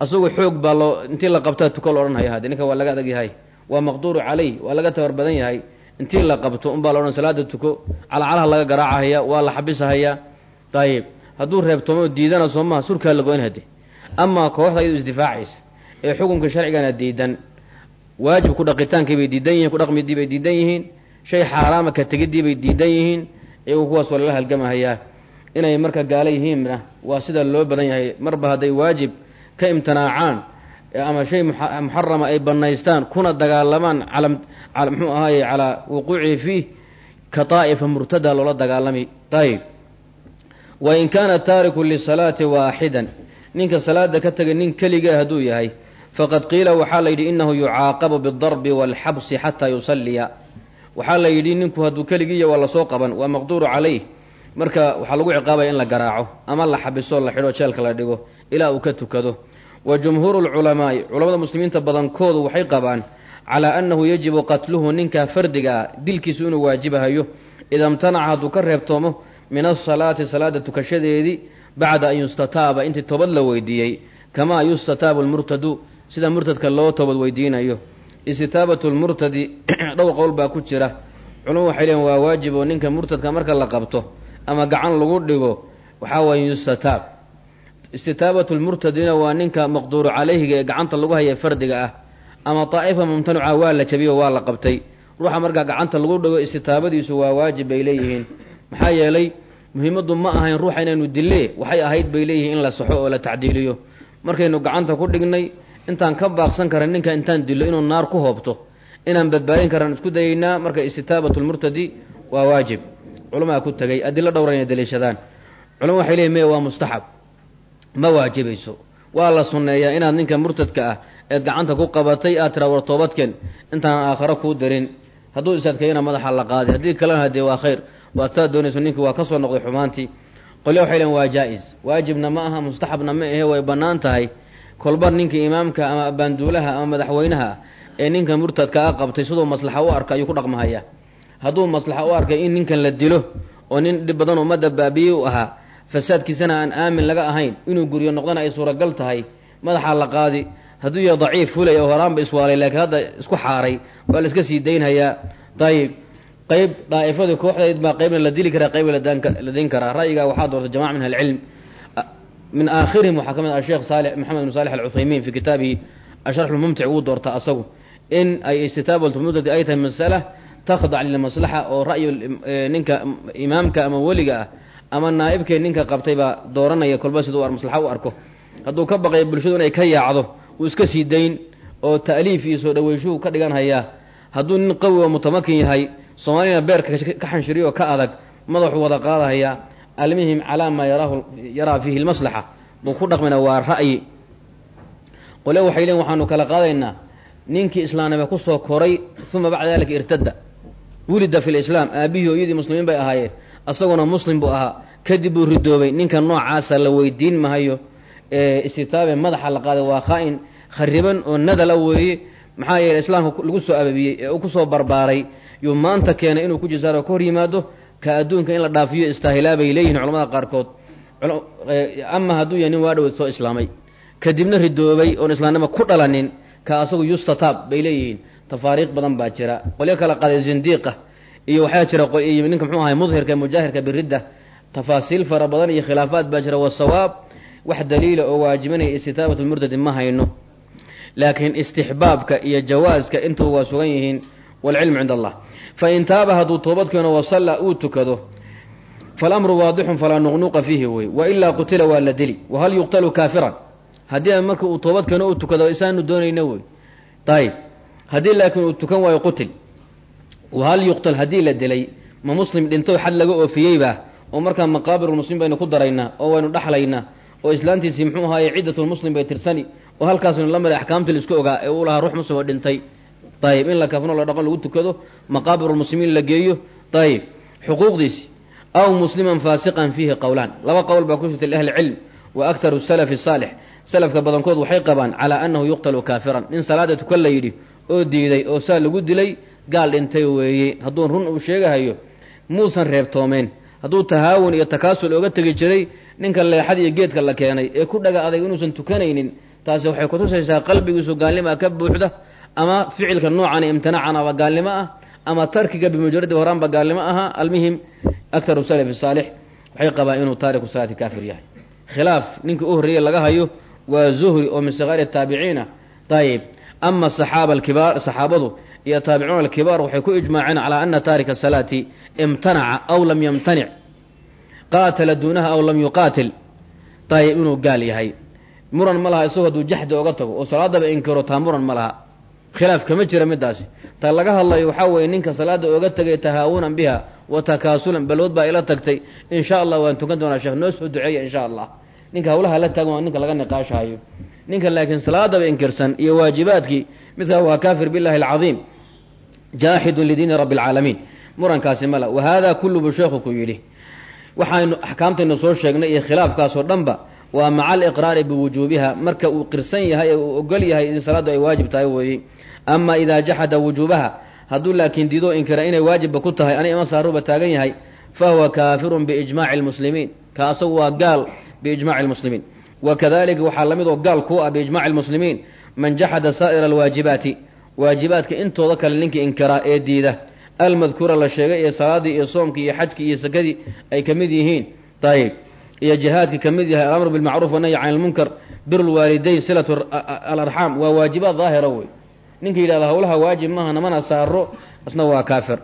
B: asagu xoog baa loo intii la qabtaa tuko la odhanhaya hadde ninka waa laga adag yahay waa maqduuru caleyh waa laga tabar badan yahay intii la qabto unbaa la odhan salaada tuko calacalaha laga garaacahaya waa la xabisahayaa dayib hadduu reebtoomo diidana soo maha surkaa la go-in hadde amaa kooxda iyadu isdifaacaysa ee xukunka sharcigana diidan. Waajib ku dhaqitaankii bay diidan yihiin kudhaqmidii bay diidan yihiin. Shay xaaraama ka tegidii bay diidan yihiin iyagu kuwaas waa lala halgamahayaa inay marka gaala yihiinna waa sida loo badan yahay. Marba hadday waajib ka imtinaacaan ama shay muxarama ay bannaystaan kuna dagaalamaan cala muxuu ahaaye calaa wuquucihi fiih ka daa'ifa murtada loola dagaalami. Ayib wa in kaana taariku lisalaati waaxidan. Ninka salaada ka tegay nin keliga hadduu yahay faqad qiila waxaa la yidhi innahu yucaaqabu bidarbi waalxabsi xataa yusalliya. Waxaa la yidhi ninku hadduu keligiiya waa la soo qaban waa maqduuru calayh. Marka waxaa lagu ciqaabaya in la garaaco ama la xabiso la xidho jeelka la dhigo ilaa uu ka tukado. Wa jumhuuru lculamaa'i culamada muslimiinta badankoodu waxay qabaan calaa annahu yajibu qatluhu ninka fardiga ah dilkiisu inuu waajibahayo ida imtanaca hadduu ka reebtoomo min asalaati salaada tukashadeedii bacda an yustataaba intii toobad la weydiiyey kamaa yustataabu lmurtadu sida murtadka loo toobad weydiinayo. Istitaabatu lmurtadi dhowr qowl baa ku jira. Culumadu waxay leeyiin waa waajib oo ninka murtadka marka la qabto ama gacan lagu dhigo waxaa waaya yustataab istitaabatu lmurtadina waa ninka maqduuru calayhiga ee gacanta lagu haya fardiga ah ama daa'ifa mumtanuca waa la jabiyo waa la qabtay. Ruuxa markaa gacanta lagu dhigo istitaabadiisu waa waajib bay leeyihiin. Maxaa yeelay muhiimaddu ma ahayn ruuxa inaynu dillee waxay ahayd bay leeyihiin in la saxo oo la tacdiiliyo. Markaynu gacanta ku dhignay intaan ka baaqsan karan ninka intaan dillo inuu naar ku hoobto inaan badbaadin karan isku dayaynaa marka istitaabatu lmurtadi waa waajib. Culamaa ku tegay adilo dhowran inay daliishadaan. Culama waxay leeyihiin maya waa mustaxab. Ma waajibayso waa la sunneeyaa inaad ninka murtadka ah eed gacanta ku qabatay aad tiraa war toobadken intaan aakharo kuu darin. Hadduu isadkayana madaxa la qaaday haddii kalena hadee waa khayr waad taa doonayso ninkii waa ka soo noqday xumaantii. Qolya waxay lehin waa jaa-is. Waajibna ma aha mustaxabna ma ahe way bannaan tahay kolba ninka imaamka ama baanduulaha ama madaxweynaha ee ninka murtadka a qabtay siduu maslaxa u arka ayuu ku dhaqmahaya. Hadduu maslaxa u arkay in ninkan la dilo oo nin dhib badan ummadda baabiye u ahaa fasaadkiisana aan aamin laga ahayn inuu guryo noqdana ay suuragal tahay madaxaa la qaadi. Hadduu yahay daciif fulay oo horaanba iswaalay laakiin hadda isku xaaray waa la iska sii daynhayaa. Dayib qayb daa'ifadii kooxdayd baa qaybna la dili karaa qaybna la dayn karaa. Ra'yigaa waxaa doortay jamaca min ahlicilm min aakhirihim waxaa ka mid ah sheekh saali maxamed bin saalix alcuthaymiin fi kitaabihi asharx lmumtic wuu doorta asagu in ay istitaabat mudadi ay tahay masala takhdac lilmaslaxa oo ra'yu ninka imaamka ama weliga ah ama naa'ibkee ninka qabtay baa dooranaya kolba siduu maslaxa u arko hadduu ka baqayo bulshadu inay ka yaacdo uu iska sii dayn oo ta'liif iyo soo dhaweyshuhu ka dhigan hayaa hadduu nin qawi oo mutamakin yahay soomaalina beerka ka xanshiriyo ka adag madaxuu wada qaadahayaa almihim calaa maa yaraa fiihi lmaslaxa buu ku dhaqmina waa ra'yi. Qole waxay leein waxaanu kala qaadaynaa
A: ninkii islaamnima ku soo koray uma bacda dalika irtada wulida fi lislaam aabihii hooyadii muslimiin bay ahaayeen. Asaguna muslim buu ahaa. Kadib buu ridoobay. Ninka noocaasa la weydiin mahayo istitaabe madaxa la qaaday waa khaa-in khariban oo nadala weeye. Maxaa yeeley islaamka lagu soo ababiyey ee uu ku soo barbaaray. Yuu maanta keenay inuu ku jisaaro ka hor yimaado ka adduunka in la dhaafiyo istaahilaa bay leeyihiin culamada qaarkood. Ama hadduu yahay nin waa soo islaamay. Kadibna ridoobay oon islaamnimo ku dhalanin ka asagu yustataab bay leeyihiin. Tafaariiq badan baa jira. Qolyo kala qaaday zindiiqa iyo waxaa jira ninka muxuu ahay mudhirka mujaahirka biridda. Tafaasiil fara badan iyo khilaafaad baa jira. Wasawaab wax daliila oo waajibanaya istitaabat lmurtadi ma hayno. Laakiin istixbaabka iyo jawaaska intuba waa sugan yihiin. Walcilmu cind allah fain taaba hadduu toobad keeno wasalla uu tukado falamru waadixun falaa nuqnuqa fiihi wey wailaa qutila waa la dili wahal yuqtalu kaafiran? Haddii marka uu toobad keeno uu tukado isaanu doonayna wey. Ayib haddii laakiin uu tukan waayo qutil. Wahal yuqtal haddii la dilay ma muslim dhinto xad laga oofiyeyba oo markaa maqaabirulmuslim baynu ku daraynaa oo waynu dhaxlaynaa oo islaantiisii muxuu ahaaye ciddatulmuslim bay tirsani oo halkaasnu la maray axkaamtii ogaa ee uu lahaa muslim oo dhintay ayib in la kafno la dhaqon lagu tukado maqaabirulmuslimiin la geeyo. Ayib xuquuqdiisi aw musliman faasiqan fiihi qowlaan laba qowl baa ku jirta liahli cilm wa aktaru salafi saalix. Salafka badankood waxay qabaan calaa annahu yuqtalu kaafiran. Nin salaada tukan la yidhi oo diiday oo saa lagu dilay gaal dhintay weeye. Hadduu run uu sheegahayo muusan reebtoomeen. Hadduu tahaawun iyo takaasul oga tegi jiray ninka leexad iyo geedka la keenay ee ku dhaga adag inuusan tukanaynin taasi waxay kutusaysaa qalbigiisu gaalnimaa ka buuxda ama ficilka noocani imtinaacanaba gaalnimo ah. Ama tarkiga bimujaradi horaanba gaalnimo ahaa almuhim aktaru salafi saalix waxay qabaan inuu taariku salaati kaafir yahay. Khilaaf ninkii u horreeyey laga hayo waa zuhri oo min sikaari taabiciina ayib ama saxaaba alkibaar saxaabadu iyo taabicuuna alkibaar waxay ku ijmaaceen calaa ana taarika salaati imtanaca aw lam yamtanic. Qaatala duunaha aw lam yuqaatil. Ayib inuu gaal yahay. Muran ma laha isagoo hadduu jaxdi oga tago oo salaadaba inkiro taa muran ma laha khilaaf kama jira midaasi ta laga hadlayo waxaa weeye ninka salaada oga tegay tahaawunan biha wa takaasulan balwood baa ila tagtay. In sha allah waan tukan doonaa sheekh noo soo duceeya in sha allah ninka hawlaha la taagan waa ninka laga niqaashahayo ninka laakiin salaadaba inkirsan iyo waajibaadkii. Midkaa waa kaafir billahi alcadiim. Jaaxidun lidiini rabbi alcaalamiin murankaasi mala wa haadaa kullu buu sheekhu ku yidhi. Waxaynu axkaamtaynu soo sheegnay iyo khilaafkaasoo dhanba waa maca aliqraari biwujuubiha marka uu qirsan yahay ee uu ogol yahay in salaaddu ay waajib tahay weeye ama idaa jaxada wujuubaha hadduu laakiin diidoo inkira inay waajibba ku tahay ani ima saaruba taagan yahay fa huwa kaafirun biijmaaci lmuslimiin ka asagu waa gaal biijmaci lmuslimiin wa kadalika waxaa la mid oo gaal ku ah biijmaci lmuslimiin man jaxada saa'ira alwaajibaati waajibaadka intooda kale ninkii inkiraa ee diida. Almadkuura la sheegay ee salaadii iyo soomkii iyo xajkii iyo sakadii ay ka mid yihiin. Ayib iyo jihaadkii ka mid yahay alamru bilmacruuf wanahyi can ilmunkar bir lwaalidayn silatu alarxaam waa waajibaad daahira wey ninka yidhahda hawlaha waajib maaha namana saaro isna waa kaafir.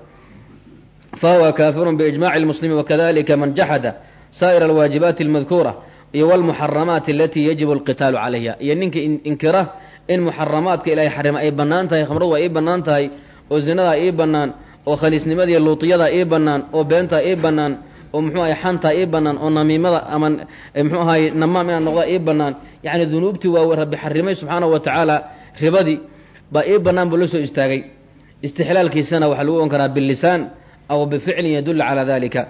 A: Fa huwa kaafirun biijmaci lmuslimiin wakadalika man jaxada saa'ira alwaajibaati almadkuura iyo walmuxaramaati alatii yajibu alqitaalu calayha. Iyo ninka inkira in muxaramaadka ilaahay xarima ay bannaan tahay khamradu waa ii oo zinadaa ii bannaan oo khaniisnimada iyo luuqiyadaa ii bannaan oo beentaa ii bannaan oo muxuu ahay xantaa ii bannaan oo namiimada ama muxuu ahay namaam inaan noqda ii bannaan. Yacni dunuubtii waa rabbi xarimay subxaanahu wa tacaala ribadii baa ii bannaan buu la soo istaagay. Istixlaalkiisana waxaa lagu ohan karaa bilisaan aw bificlin yadullu calaa dalika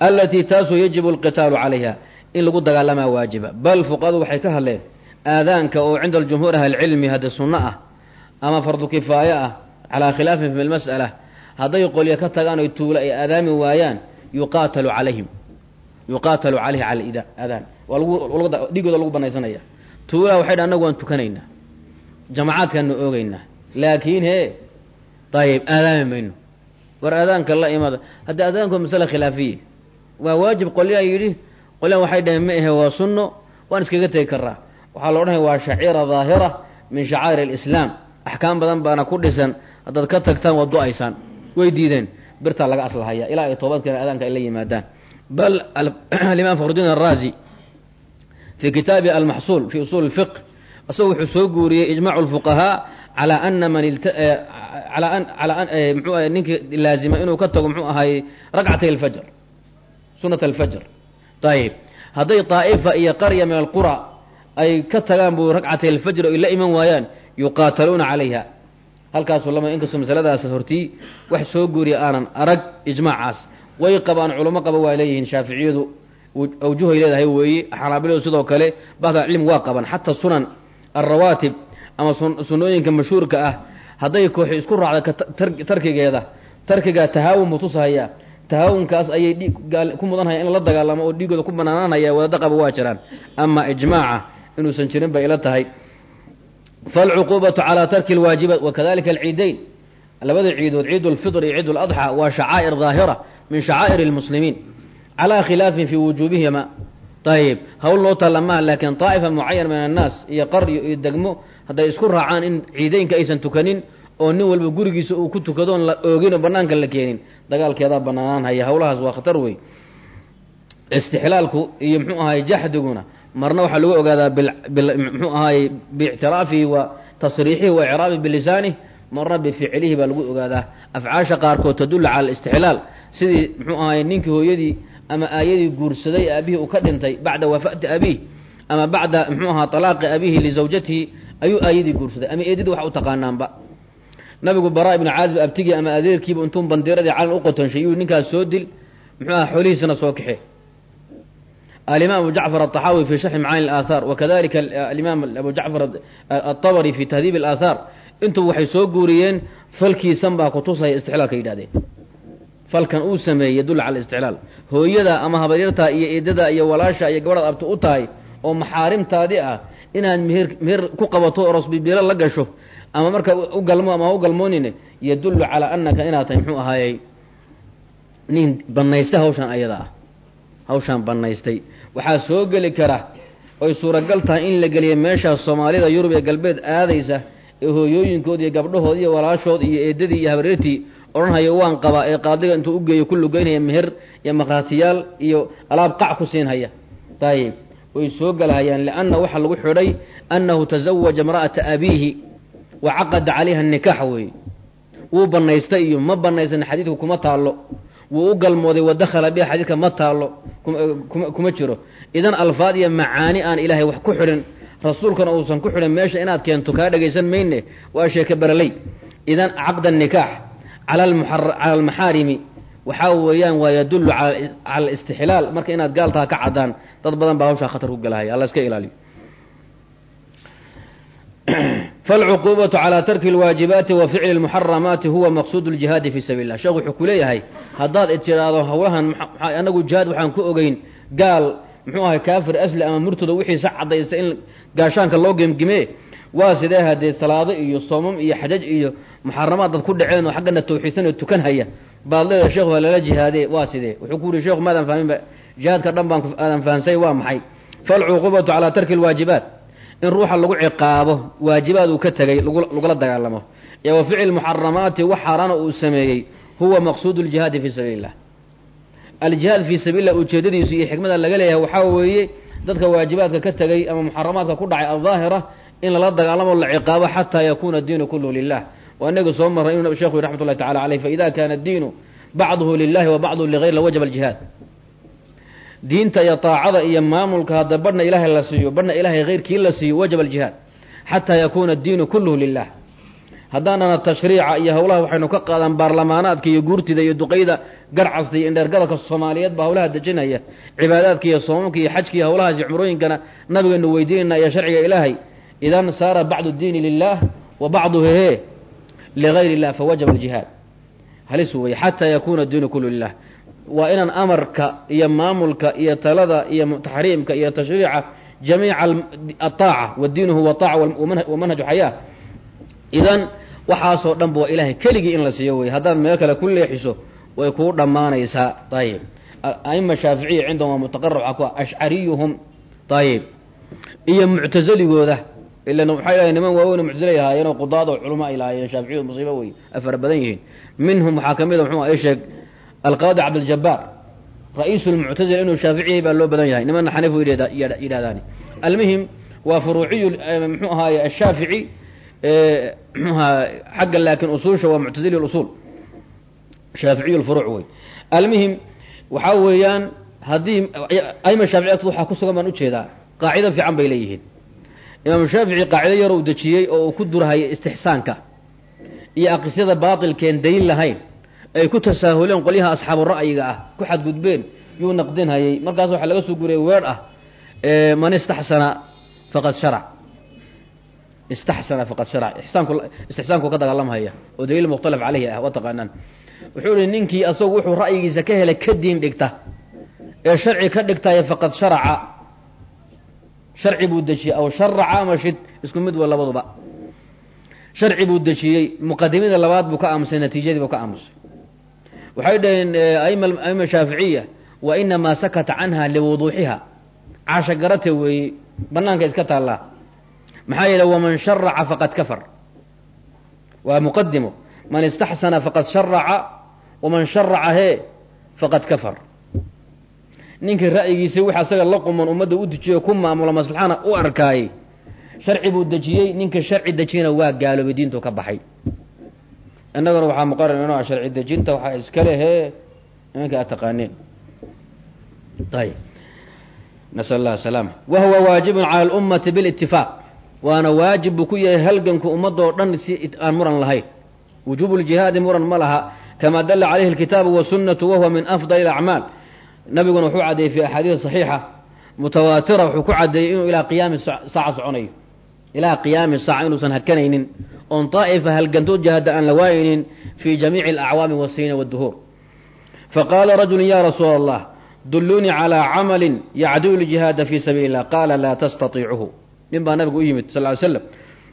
A: alatii taasoo yajibu alqitaalu calayha. In lagu dagaalamaa waajiba. Bal fuqadu waxay ka hadleen aadaanka oo cinda aljumhuur ahlicilmi haddi sunno ah ama fardu kifaaye ah calaa khilaafin fi lmas'ala hadday qolyo ka tagaan oy tuulo ay aadaami waayaan yuqaatalu calayhim. Yuqaatalu calayhi cala ida aadaan. Waa lagu dhigooda lagu banaysanaya. Tuulaha waxay dha annagu waan tukanaynaa jamacaadkaanu oogeynaa laakiin hee ayib aadaami mayno. War aadaanka la imada. Haddii aadaanku masale khilaafiye waa waajib qolyaha yidhi qolyahan waxay dhaheen ma ahe waa sunno waan iskaga tegi karaa waxaa lo odhanaya waa shaciira daahira min shacaa'ir alislaam. Axkaam badan baana ku dhisan haddaad ka tagtaan waad go'aysaan way diideen birtaa laga aslahaya ilaa ay toobadkeena aadaanka ay la yimaadaan. Bal alimaam fakhrudiin araazi fii kitaabi almaxsuul fi usuul اlfiq isagu wuxuu soo guuriyey ijmacu lfuqahaa calaa ana man mxuu ahay ninkii laazima inuu ka tago muxuu ahay ragcatay alfajr sunat alfajr. Ayib hadday daa'ifa iyo qarya min alqura ay ka tagaan buu ragcatay alfajr o ay la iman waayaan yuqaataluuna calayha. Halkaasuu lama inkastoo masaladaas hortii wax soo guuriya aanan arag ijmaacaas. Way qabaan culamo qaba waa leeyihiin shaaficiyadu. Awjuhay leedahay weeye xanaabiladu sidoo kale bacd cilmi waa qaban. Xataa sunan alrawaatib ama sunnooyinka mashhuurka ah hadday kooxi isku raacda tarkigeeda tarkigaa tahaawun buu tusahaya tahaawunkaas ayay ku mudanhaya in la dagaalamo oo dhiigooda ku banaananaya waddada qaba waa jiraan ama ijmaaca inuusan jirin bay ila tahay falcuquubatu calaa tarki lwaajibaat wakadalika alciidayn labada ciidood ciid lfitr iyo ciid ladxaa waa shacaa'ir daahira min shacaa'ir lmuslimiin calaa khilaafin fii wujuubihima ayib hawl noo taalla maha laakiin daa'ifa mucayan min annaas iyo qaryo iyo degmo hadday isku raacaan in ciideynka aysan tukanin oo nin walba gurigiisa uu ku tukadoon la oogin oo banaanka la keenin. Dagaalkeedaa banaanaan haya hawlahaas waa khatar wey istixlaalku iyo mxuu ahaay jaxdiguna marna waxaa lagu ogaadaa mxuu ahaay biictiraafihi wa tasriixihi wa icraabihi bilisanih marna bificlihi baa lagu ogaadaa. Afcaasha qaarkood tadullu cala alistixlaal. Sidii mxuu ahaay ninkii hooyadii ama aayadii guursaday aabihii uu ka dhintay bacda wafaati abiih ama bacda mxuu ahaa talaaqi abihi lizawjatihi ayuu aayadii guursaday ama eedidii wax u taqaanaanba nabigu baraa ibnu caazib abtigii ama adeerkiiba intuu bandiiradii calan u qotonshay yuu ninkaas soo dil muxuu aha xoolihiisana soo kaxe alimaam abu jacfar aلطaxaawi fi sharxi macaani اlaathaar wakadalika alimaam abu jacfar aلطabri fi tahdiib اlaathaar intuu waxay soo guuriyeen falkiisan baa kutusaya istixlaalka yidhahdeen falkan uu sameeyey yadulla cala istixlaal hooyada ama habaryarta iyo eedada iyo walaasha iyo gabadhaad abti u tahay oo maxaarimtaadi ah inaad meher meher ku qabato oros bibiilo la gasho ama marka u galmo ama u galmoonine yadullu calaa anaka inaad tahay muxuu ahaayey nin banaystay hawshaan ayada ah. Hawshaan banaystay waxaa soo geli kara oy suuragal tahay in la geliya meeshaas soomaalida yurub ee galbeed aadaysa ee hooyooyinkood iyo gabdhahood iyo walaashood iyo eedadii iyo habareertii odhanhayo waan qabaa ee qaadiga intuu u geeyo ku lugeynaya meher iyo makhaatiyaal iyo alaab qac ku siinhaya dayib way soo galahayaan lianna waxaa lagu xidhay annahu tazawaja imra'ata abiihi wa caqada calayha nikaax weeye wuu banaystay iyo ma banaysan xadiidku kuma taallo. Wuu u galmooday wa dakhala biha xadiidka ma taallo kuma jiro. Idan alfaad iyo macaani aan ilaahay wax ku xidhin rasuulkana uusan ku xidhin meesha inaad keento kaa dhagaysan mayne waa sheeke baraley. Idan caqda nikaax cala almaxaarimi waxaa weeyaan waa yadullu cala alistixlaal marka inaad gaaltaha ka caddaan dad badan baa hawshaa khatar ku galahaya alla iska ilaaliyo falcuquubatu calaa tarki lwaajibaati wa ficli lmuxaramaati huwa maqsuud ljihaadi fi sabiil lah sheekh wuxuu ku leeyahay haddaad tiraahdo hawlahan anagu jihaad waxaan ku ogeyn gaal muxuu ahay kaafir asli ama murtada wixiisa cadaysta in gaashaanka loo gemgimee waa sidee haddee salaado iyo soomam iyo xajaj iyo muxaramaad dad ku dhaceen oo xaggana tawxiidsan oo tukan haya? Baad leedahay sheekhu waa lala jihaadee waa sidee? Wuxuu ku yidhi sheekhu maadan fahminba jihaadka dhan baan aadan fahansay waa maxay? Falcuquubatu calaa tarki lwaajibaat in ruuxa lagu ciqaabo waajibaad uu ka tegay lagula dagaalamo. Iyo wa ficli muxaramaati wax xaaraana uu sameeyey huwa maqsuud ljihaadi fii sabiili illah aljihaad fii sabiil lah ujeedadiisu iyo xikmada laga leeyahay waxaa weeye dadka waajibaadka ka tegay ama muxaramaadka ku dhacay aldaahira in lala dagaalamo la ciqaabo xataa yakuuna diinu kulluhu lilah waa inaga soo marray inuu shekhu raxmat ullahi tacala caleyh faida kaana diinu bacduhu lilahi wa bacduhu ligayr la wajaba aljihaad. Diinta iyo taacada iyo maamulka hadda badhna ilaahay la siiyo badhna ilaahay hayrkii la siiyo wajaba aljihaad xataa yakuuna diinu kulluhu lilah haddaanana tashriica iyo howlaha waxaynu ka qaadaan baarlamaanaadka iyo guurtida iyo duqayda garcasta iyo indheergadalka soomaaliyeed baa howlaha dejinaya. Cibaadaadka iyo soomamka iyo xajka iyo howlahaas cumrooyinkana nabigaynu weydiinayna iyo sharciga ilaahay idan saara bacdu diini lilah wa bacduhu he ligayr illah fawajaba aljihaad halis weeye xataa yakuuna diinu kullu lilah waa inaan amarka iyo maamulka iyo talada iyo taxriimka iyo tashriica jamiica aaaca wadiinu huwa aaca wa manhaju xayaa idan waxaasoo dhan ba waa ilaahay keligii in la siiyo wey haddaad meel kale ku leexiso way kuu dhammaanaysaa ayib aima shaaficiya cindahum waa ku ashcariyuhum ayib iyo muctazaligooda ilan waxay lahay niman waaweyn muctazilay ahaayeenoo qudaad oo culamo ay lahaayeen shaaficiyadu musiibo wey ay fara badan yihiin minhum waxaa ka mid a mxuu sheeg alqaadi cabdiljabaar ra'iisu lmuctazila inuu shaaficiyahay baa loo badan yahay nimanna xaniifu yidhahdaani almuhim waa furuuciyu mxuu ahaaye ashaafici mxuaha xagga laakiin usuusha waa muctazili usul shaaficiyu lfuruuc wey almuhim waxaa weeyaan haddii aima shaafici waxaa ku sugan baan u jeedaa qaacido fiican bay leeyihiin imaamu shaafici qaacido yar uu dejiyey oo uu ku durhayay istixsaanka iyo aqisyada baatilkeen dayn lahayn ay ku tasaahuleen qolyaha asxaabu ra'yiga ah ku xadgudbeen yuu naqdinhayay markaas waxaa laga soo guriyay weer ah man istaxsana faqad sharac. Istaxsana faqad sharac. Isaanku istixsaanku ka dagaalamhaya oo daliil mukhtalaf caleyhi ah waa taqaanaan wuxuu ihi ninkii asagu wuxuu ra'yigiisa ka helay ka diin dhigta ee sharci ka dhigtaya faqad sharaca sharci buu dejiyey aw sharaca ama shid isku mid wa labaduba. Sharci buu dejiyey muqadimada labaad buu ka aamusay natiijadii buu ka aamusay. Waxay dhaheen aima shaaficiya wa inamaa sakata canha liwuduuxiha caasha garate weeye banaanka iska taallaa. Maxaa yeele waman sharaca faqad kafar. Waa muqadimo man istaxsana faqad sharaca waman sharaca hee faqad kafar ninkii ra'yigiisa wix asaga la quman ummadda u dejiyo ku maamulo maslaxana u arkaayey. Sharci buu dejiyey ninka sharci dejiyana waa gaaloobay diintu ka baxay. Innaguna waxaa muqarar inoo ah sharci dejinta waxaa iska lehee imanka aad taqaaneen. Ayb nasal allah salaama wa huwa waajibun cala alummati bilitifaaq waana waajib buu ku yahay halganku ummadoo dhan si aan muran lahayn. Wujuubu ljihaadi muran ma laha. Kama dala calayhi alkitaabu wasunnatu wahuwa min afdali alacmaal nabiguna wuxuu caddeeyey fi axaadiis saxiixa mutawaatira wuxuu ku caddeeyey inuu ilaa qiyaami saaca soconayo. Ilaa qiyaami saaca inuusan hakanaynin oon daa'ifa halgantood jihada aan la waayeynin fi jamiici alacwaami wasiniina waduhuur faqaala rajulu ya rasuula allah dulluunii calaa camalin yacdilu ljihaada fi sabiili illah qaala laa tastatiicuhu. Nin baa nabiga u yimid sal ly slam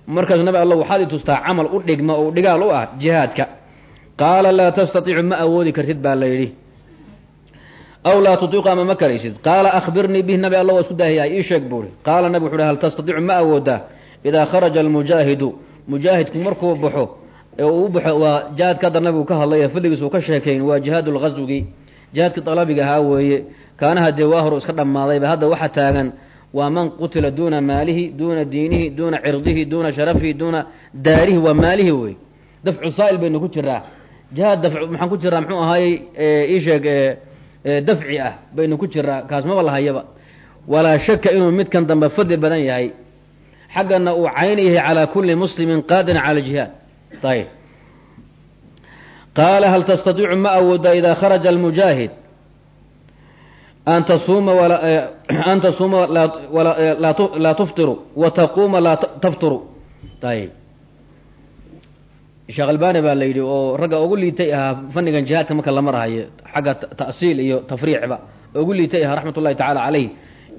A: markaasu nabi alla waxaad i tustaa camal u dhigma oo dhigaal u ah jihaadka. Qaala laa tastatiicu ma awoodi kartid baa la yidhi aw laa tutiiqu ama ma karaysid qaala akhbirnii bih nabi alla waa isku daahiyahay ii sheeg buuri qaala nabi wuxu uhi hal tastatiicu ma awoodaa idaa kharaja almujaahidu mujaahidku markuu baxo ee uu baxo waa jihaadka hadda nabigu ka hadlay fadligiis uu ka sheekayn waa jihaad lghaswigi jihaadka dalabiga ahaa weeye kaanaha dee waa horu iska dhammaadayba hadda waxa taagan waa man qutila duuna maalihi duuna diinihi duuna cirdihi duuna sharafihi duuna daarihi waa maalihi wey dafcu saa'il baynu ku jiraa jihaad daf maxaan ku jiraa muxuu ahaayey ii sheeg dafci ah baynu ku jiraa kaas maba lahayaba walaa shaka inuu midkan dambe fadli badan yahay. Xaggana uu cayn yahay calaa kulli muslimin qaadirin cala jihaad. Ayb qaala hal tastatiicu ma awooda idaa kharaja almujaahid? An tasuuma an tasuuma laa tuftiru wa taquuma laa tafturu ayb sheekh albani baa la yidhi oo ragga ugu liitay ahaa fannigan jihaadka marka la marahayo xagga ta'siil iyo tafriicba ugu liitay ahaa raxmat ullahi tacaala calayh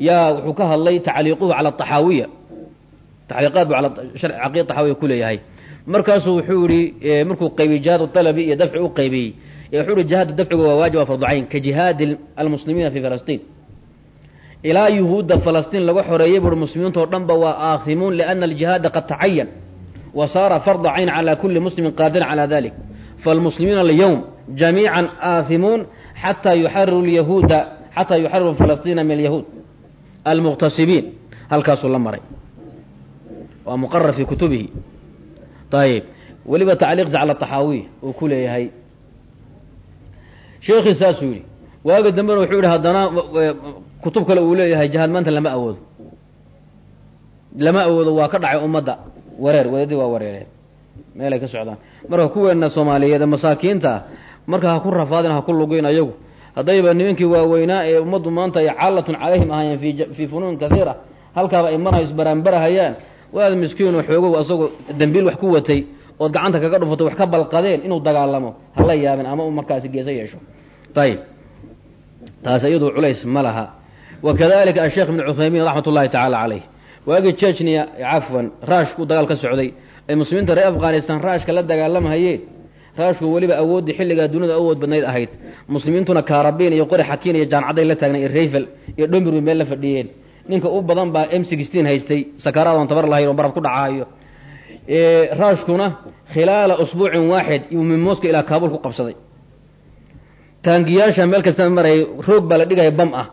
A: yaa wuxuu ka hadlay tacliiquhu cala taxaawiya tacliiqaad bu ala caqiida taxaawiya ku leeyahay. Markaasuu wuxuu yihi markuu qaybiyey jihaad alabi iyo dafci u qaybiyey wuxuu yihi jihaadu dafciga waa waajib waa farducayn ka jihaadi almuslimiina fi falastiin. Ilaa yuhuudda falastiin laga xoreeyey buui muslimiintao dhan ba waa aathimuun liana aljihaada qad tacayan wa saara farda cayn calى kuli muslimin qaadirin calى dalik faاlmuslimiina alyowm jamiica aathimuun xataa yuxariru lyahuuda xataa yuxariru falastiina min alyahuud almuqtasibiin halkaasuu la maray waa muqarar fi kutubihi ayib weliba tacliiqsa cala taxaawiy uu ku leeyahay sheekhii saasuu yidhi waagi dambena wuxuu yihi haddana kutub kale uu leeyahay jihaad maanta lama awoodo lama awoodo waa ka dhacay ummadda wareer wadadii waa wareereen meelay ka socdaan. Marka kuweena soomaaliyeed ee masaakiinta marka ha ku rafaadin ha ku lugeyn ayagu. Haddayba nimankii waaweynaa ee ummaddu maanta ay caalatun calayhim ahaayeen fii funuun kaiira halkaaba ay marha isbaraanbarahayaan waad miskiinoo xoogow asagoo dambiil wax ku watay ood gacanta kaga dhufato wax ka balqadeen inuu dagaalamo hala yaabin ama u markaasi geeso yeesho. Ayib taas iyadu culays ma laha. Wa kadalika asheekh ibn cuthaymiin raxmat ullahi tacaala caleyh waagii jejniya cafwan raashku dagaal ka socday. Ay muslimiinta reer afghanistan raashka la dagaalamhayeen raashku weliba awooddii xilligaa dunida awood badnayd ahayd. Muslimiintuna kaarabiin iyo qori xakiin iyo jaancaday la taagna iyo rayfel iyo dhombiru meel la fadhiyeen. Ninka u badan baa m sixteen haystay. Sakaraadon tabar lahayn oo baraf ku dhacaayo. Raashkuna khilaala usbuucin waaxid iyuu min moscow ilaa kaabul ku qabsaday. Taangiyaasha meel kasta marayay roog baa la dhigaya bam ah.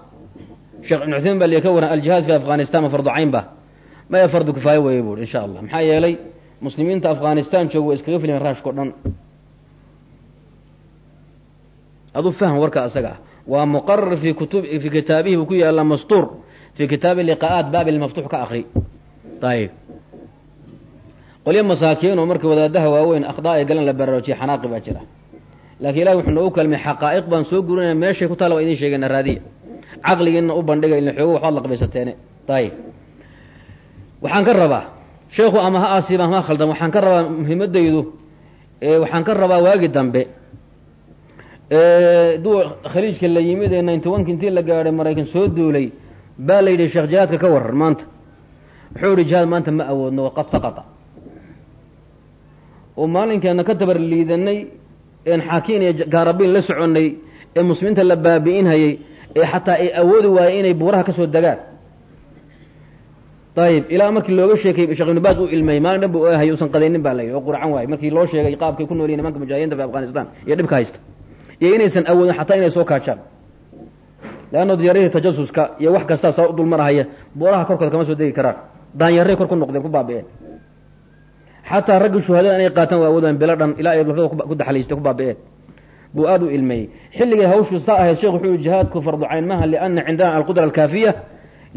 A: Sheekh ibn cuthaymin baa ka waran aljihaad fi afghanistan ma fardu cayn ba maya fardu kifaayo weeye buuri insha allah. Maxaa yeelay muslimiinta afghanistan jooga waa iskaga filayan raashko dhan. Aduu fahm warka asaga ah. Waa muqarar fi kutub fi kitaabihi buu ku yaalla mastuur fi kitaabi liqaa'aat baabi lmaftuux ka akri ayib qolyo masaakiin oo marka wadaadaha waaweyn akhdaa ay galan la baraarujiya xanaaqi baa jira. Laakiin ilahi wuxuu noogu kalmay xaqaa'iq baan soo gurinaya meeshay ku taalla waa idiin sheegayna raadiya. Caqligiina u bandhiga ila xoogo waxbaad la qabaysateene ayib waxaan ka rabaa. Sheekhu ama ha aasiiba ama ha khaldan waxaan ka rabaa muhiimadaydu waxaan ka rabaa waagi dambe. Duwa khaliijka la yimid ee ninety one intii la gaadhay maraykan soo duulay baa la yidhi sheekh jihaadka ka warar maanta. Wuxuu yihi jihaad maanta ma awoodno waqad saqata. Oo maalinkeena ka tabar liidanay een xaakiin iyo gaarabiin la soconnay ee muslimiinta la baabi'inhayay ee xataa ay awoodi waayey inay buuraha ka soo degaan ayib ilaa markii looga sheekay sheekh ibnu baas uu ilmeeyey maalin dhan bu hay usan qadaynin baa la yidhi oo qurcan waayey markii loo sheegay qaabkay ku noolyihin nimanka mujaahidiinta fi afghanistan iyo dhibka haysta. Iyo inaysan awoodin xataa inay soo kaajaan. Leanna diyaarihii tajasuska iyo wax kastaa saa u dulmarahaya buuraha korkooda kama soo degi karaan. Daanyaray kor ku noqdeen ku baabi'een xataa raggi shuhadada inay qaataan waa awoodaan bilo dhan ilaa ay lafada ku daxlaystay ku baabi'een buu aada u ilmeeyey. Xilligay hawshu saa ahayd sheekh wuxuu yihi jihaadku fardu cayn maha liana cindana alqudra alkaafiya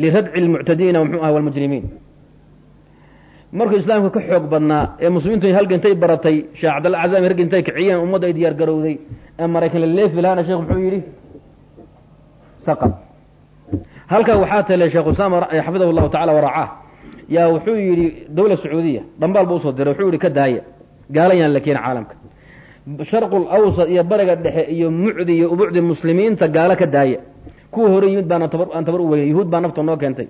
A: liradci lmuctadiina wmxuu aha walmujrimiin markuu islaamka ka xoog badnaa ee muslimiintu halgantay baratay sheekh cabdalla cazaami raggi intay kiciyeen ummadda ay diyaar ee maraykan la lahaana sheekh muxuu yidhi saqad halkaa waxaa tale sheekh usaama xafidahu llahu tacala waracaah yaa wuxuu yidhi dowla sacuudiya dhambaal buu u soo diray wuxuu yihi ka daaya gaalayaan la keena caalamka sharqul awsad iyo bariga dhexe iyo mucdi iyo ubucdi muslimiinta gaalo ka daaya kuwa hore yimid baana tabar u weynay. Yuhuud baa nafta noo keentay.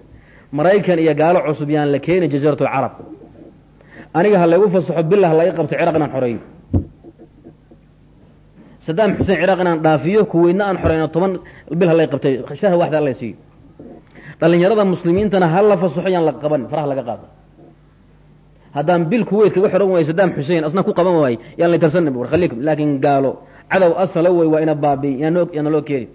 A: Maraykan iyo gaalo cusub yaan la keenin jasiirat alcarab aniga ha laygu fasaxo bilah laga qabto ciraaq inaan xoreeyo. Sadaam xuseen ciraaq inaan dhaafiyo kuweydna aan xoreyno toban bil ha lay qabtay. Shahra waxda alla siiyo. Dhalinyarada muslimiintana ha la fasaxo yaan la qaban faraha laga qaado. Haddaan bil kuweyt kaga xoran waayo sadaam xuseen asna ku qaban waayo yaan lay tarsanin bur khaliikum laakiin gaalo cadow asala wey waa ina baabi yaanoo yaana loo keeni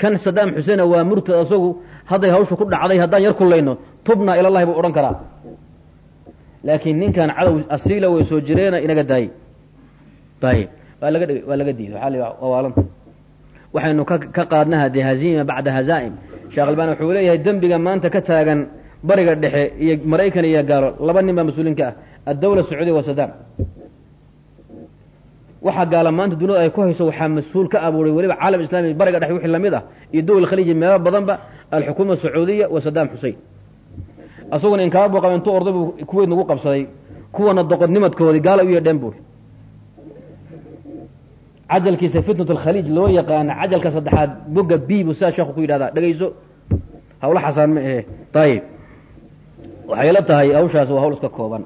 A: kan sadaam xuseena waa murtad asagu hadday hawsha ku dhacday haddaan yar kulayno tubna ilallahi buu odhan karaa. Laakiin ninkan cadow asiila way soo jireena inaga daayey ayib waa laga waa laga diiday. Waaa l waalanta. Waxaynu ka ka qaadnaha dee haziima bacda hazaa'im sheekh wuxuu leeyahay dembiga maanta ka taagan bariga dhexe iyo maraykan iyo gaalo laba nin baa mas'uuliinka ah. Addawla sacuudiya wa sadaam waxaa gaala maanta duniyada ay ku hayso waxaa mas'uul ka abuuray weliba caalam islami bariga dhexe wixii la mid ah iyo dowla khaliiji meelo badanba alxukuuma sacuudiya wa sadaam xusein asaguna inkaabo qaba intuu orday buu kuweyd nagu qabsaday kuwana doqodnimadkoodii gaala u yeedheen buuri cajalkiisa fitnat alkhaliij loo yaqaana cajalka saddexaad boga b bu sidaa sheekhu ku yidhahdaa dhegayso. Hawla xasaan ma ahe ayib waxay la tahay hawshaas waa hawl iska kooban.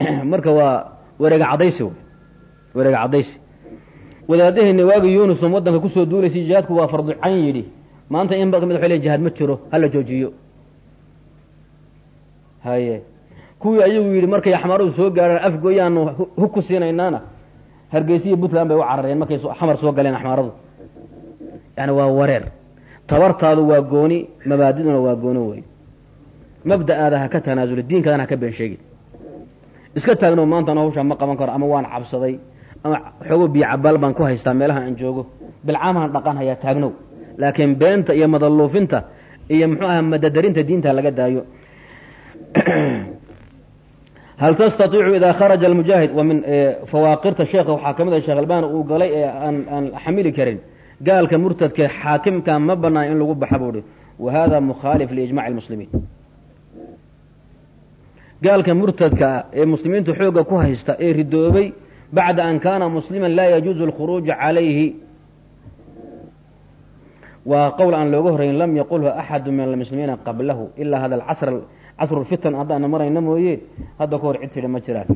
A: Marka waa wareega cadaysi wareega cadaysi wadaadaheenna waagi yunusom waddanka ku soo duulaysay jihaadku waa fardu cayn yidhi. Maanta in ba ka mid waxay lein jihaad ma jiro hala joojiyo. Haye. Kuwii ayagu yidhi markay axmaaradu soo gaarhaan afgooyaanu hug ku siinaynaana hargeysiya puntland bay u carareen markay xamar soo galeen axmaaradu yani waa wareer. Tabartaadu waa gooni mabaadiduna waa gooni wey mabda'aada ha ka tanaasuli diinkaadana ha ka been sheegin. Iska taagno maantana hawshaa ma qaban karo ama waan cabsaday ama xoogo biyo cabaal baan ku haystaa meelaha aan joogo. Bilcaamahan dhaqan hayaa taagnow. Laakiin beenta iyo madaluufinta iyo muxuu aha madadarinta diinta laga daayo. Hal tastaiicu idaa kharaja almujaahid? Wa min fawaaqirta sheekha waxaa ka mid ah sheekh albani uu galay ee aan aan xamili karin. Gaalka murtadka xaakimka ma banaan in lagu baxa buuhi wa hada mukhaalif liijmaci lmuslimiin gaalka murtadka ee muslimiinta xoogga ku haysta ee ridoobay bacda an kaana muslima laa yajuuzu alkhuruuju calayhi waa qowl aan looga horeyn lam yaqulhu axadu min almuslimiina qablahu ilaa hada acasr casru lfitan haddaana marayna mooye hadda ka hor cid tidhi ma jiraan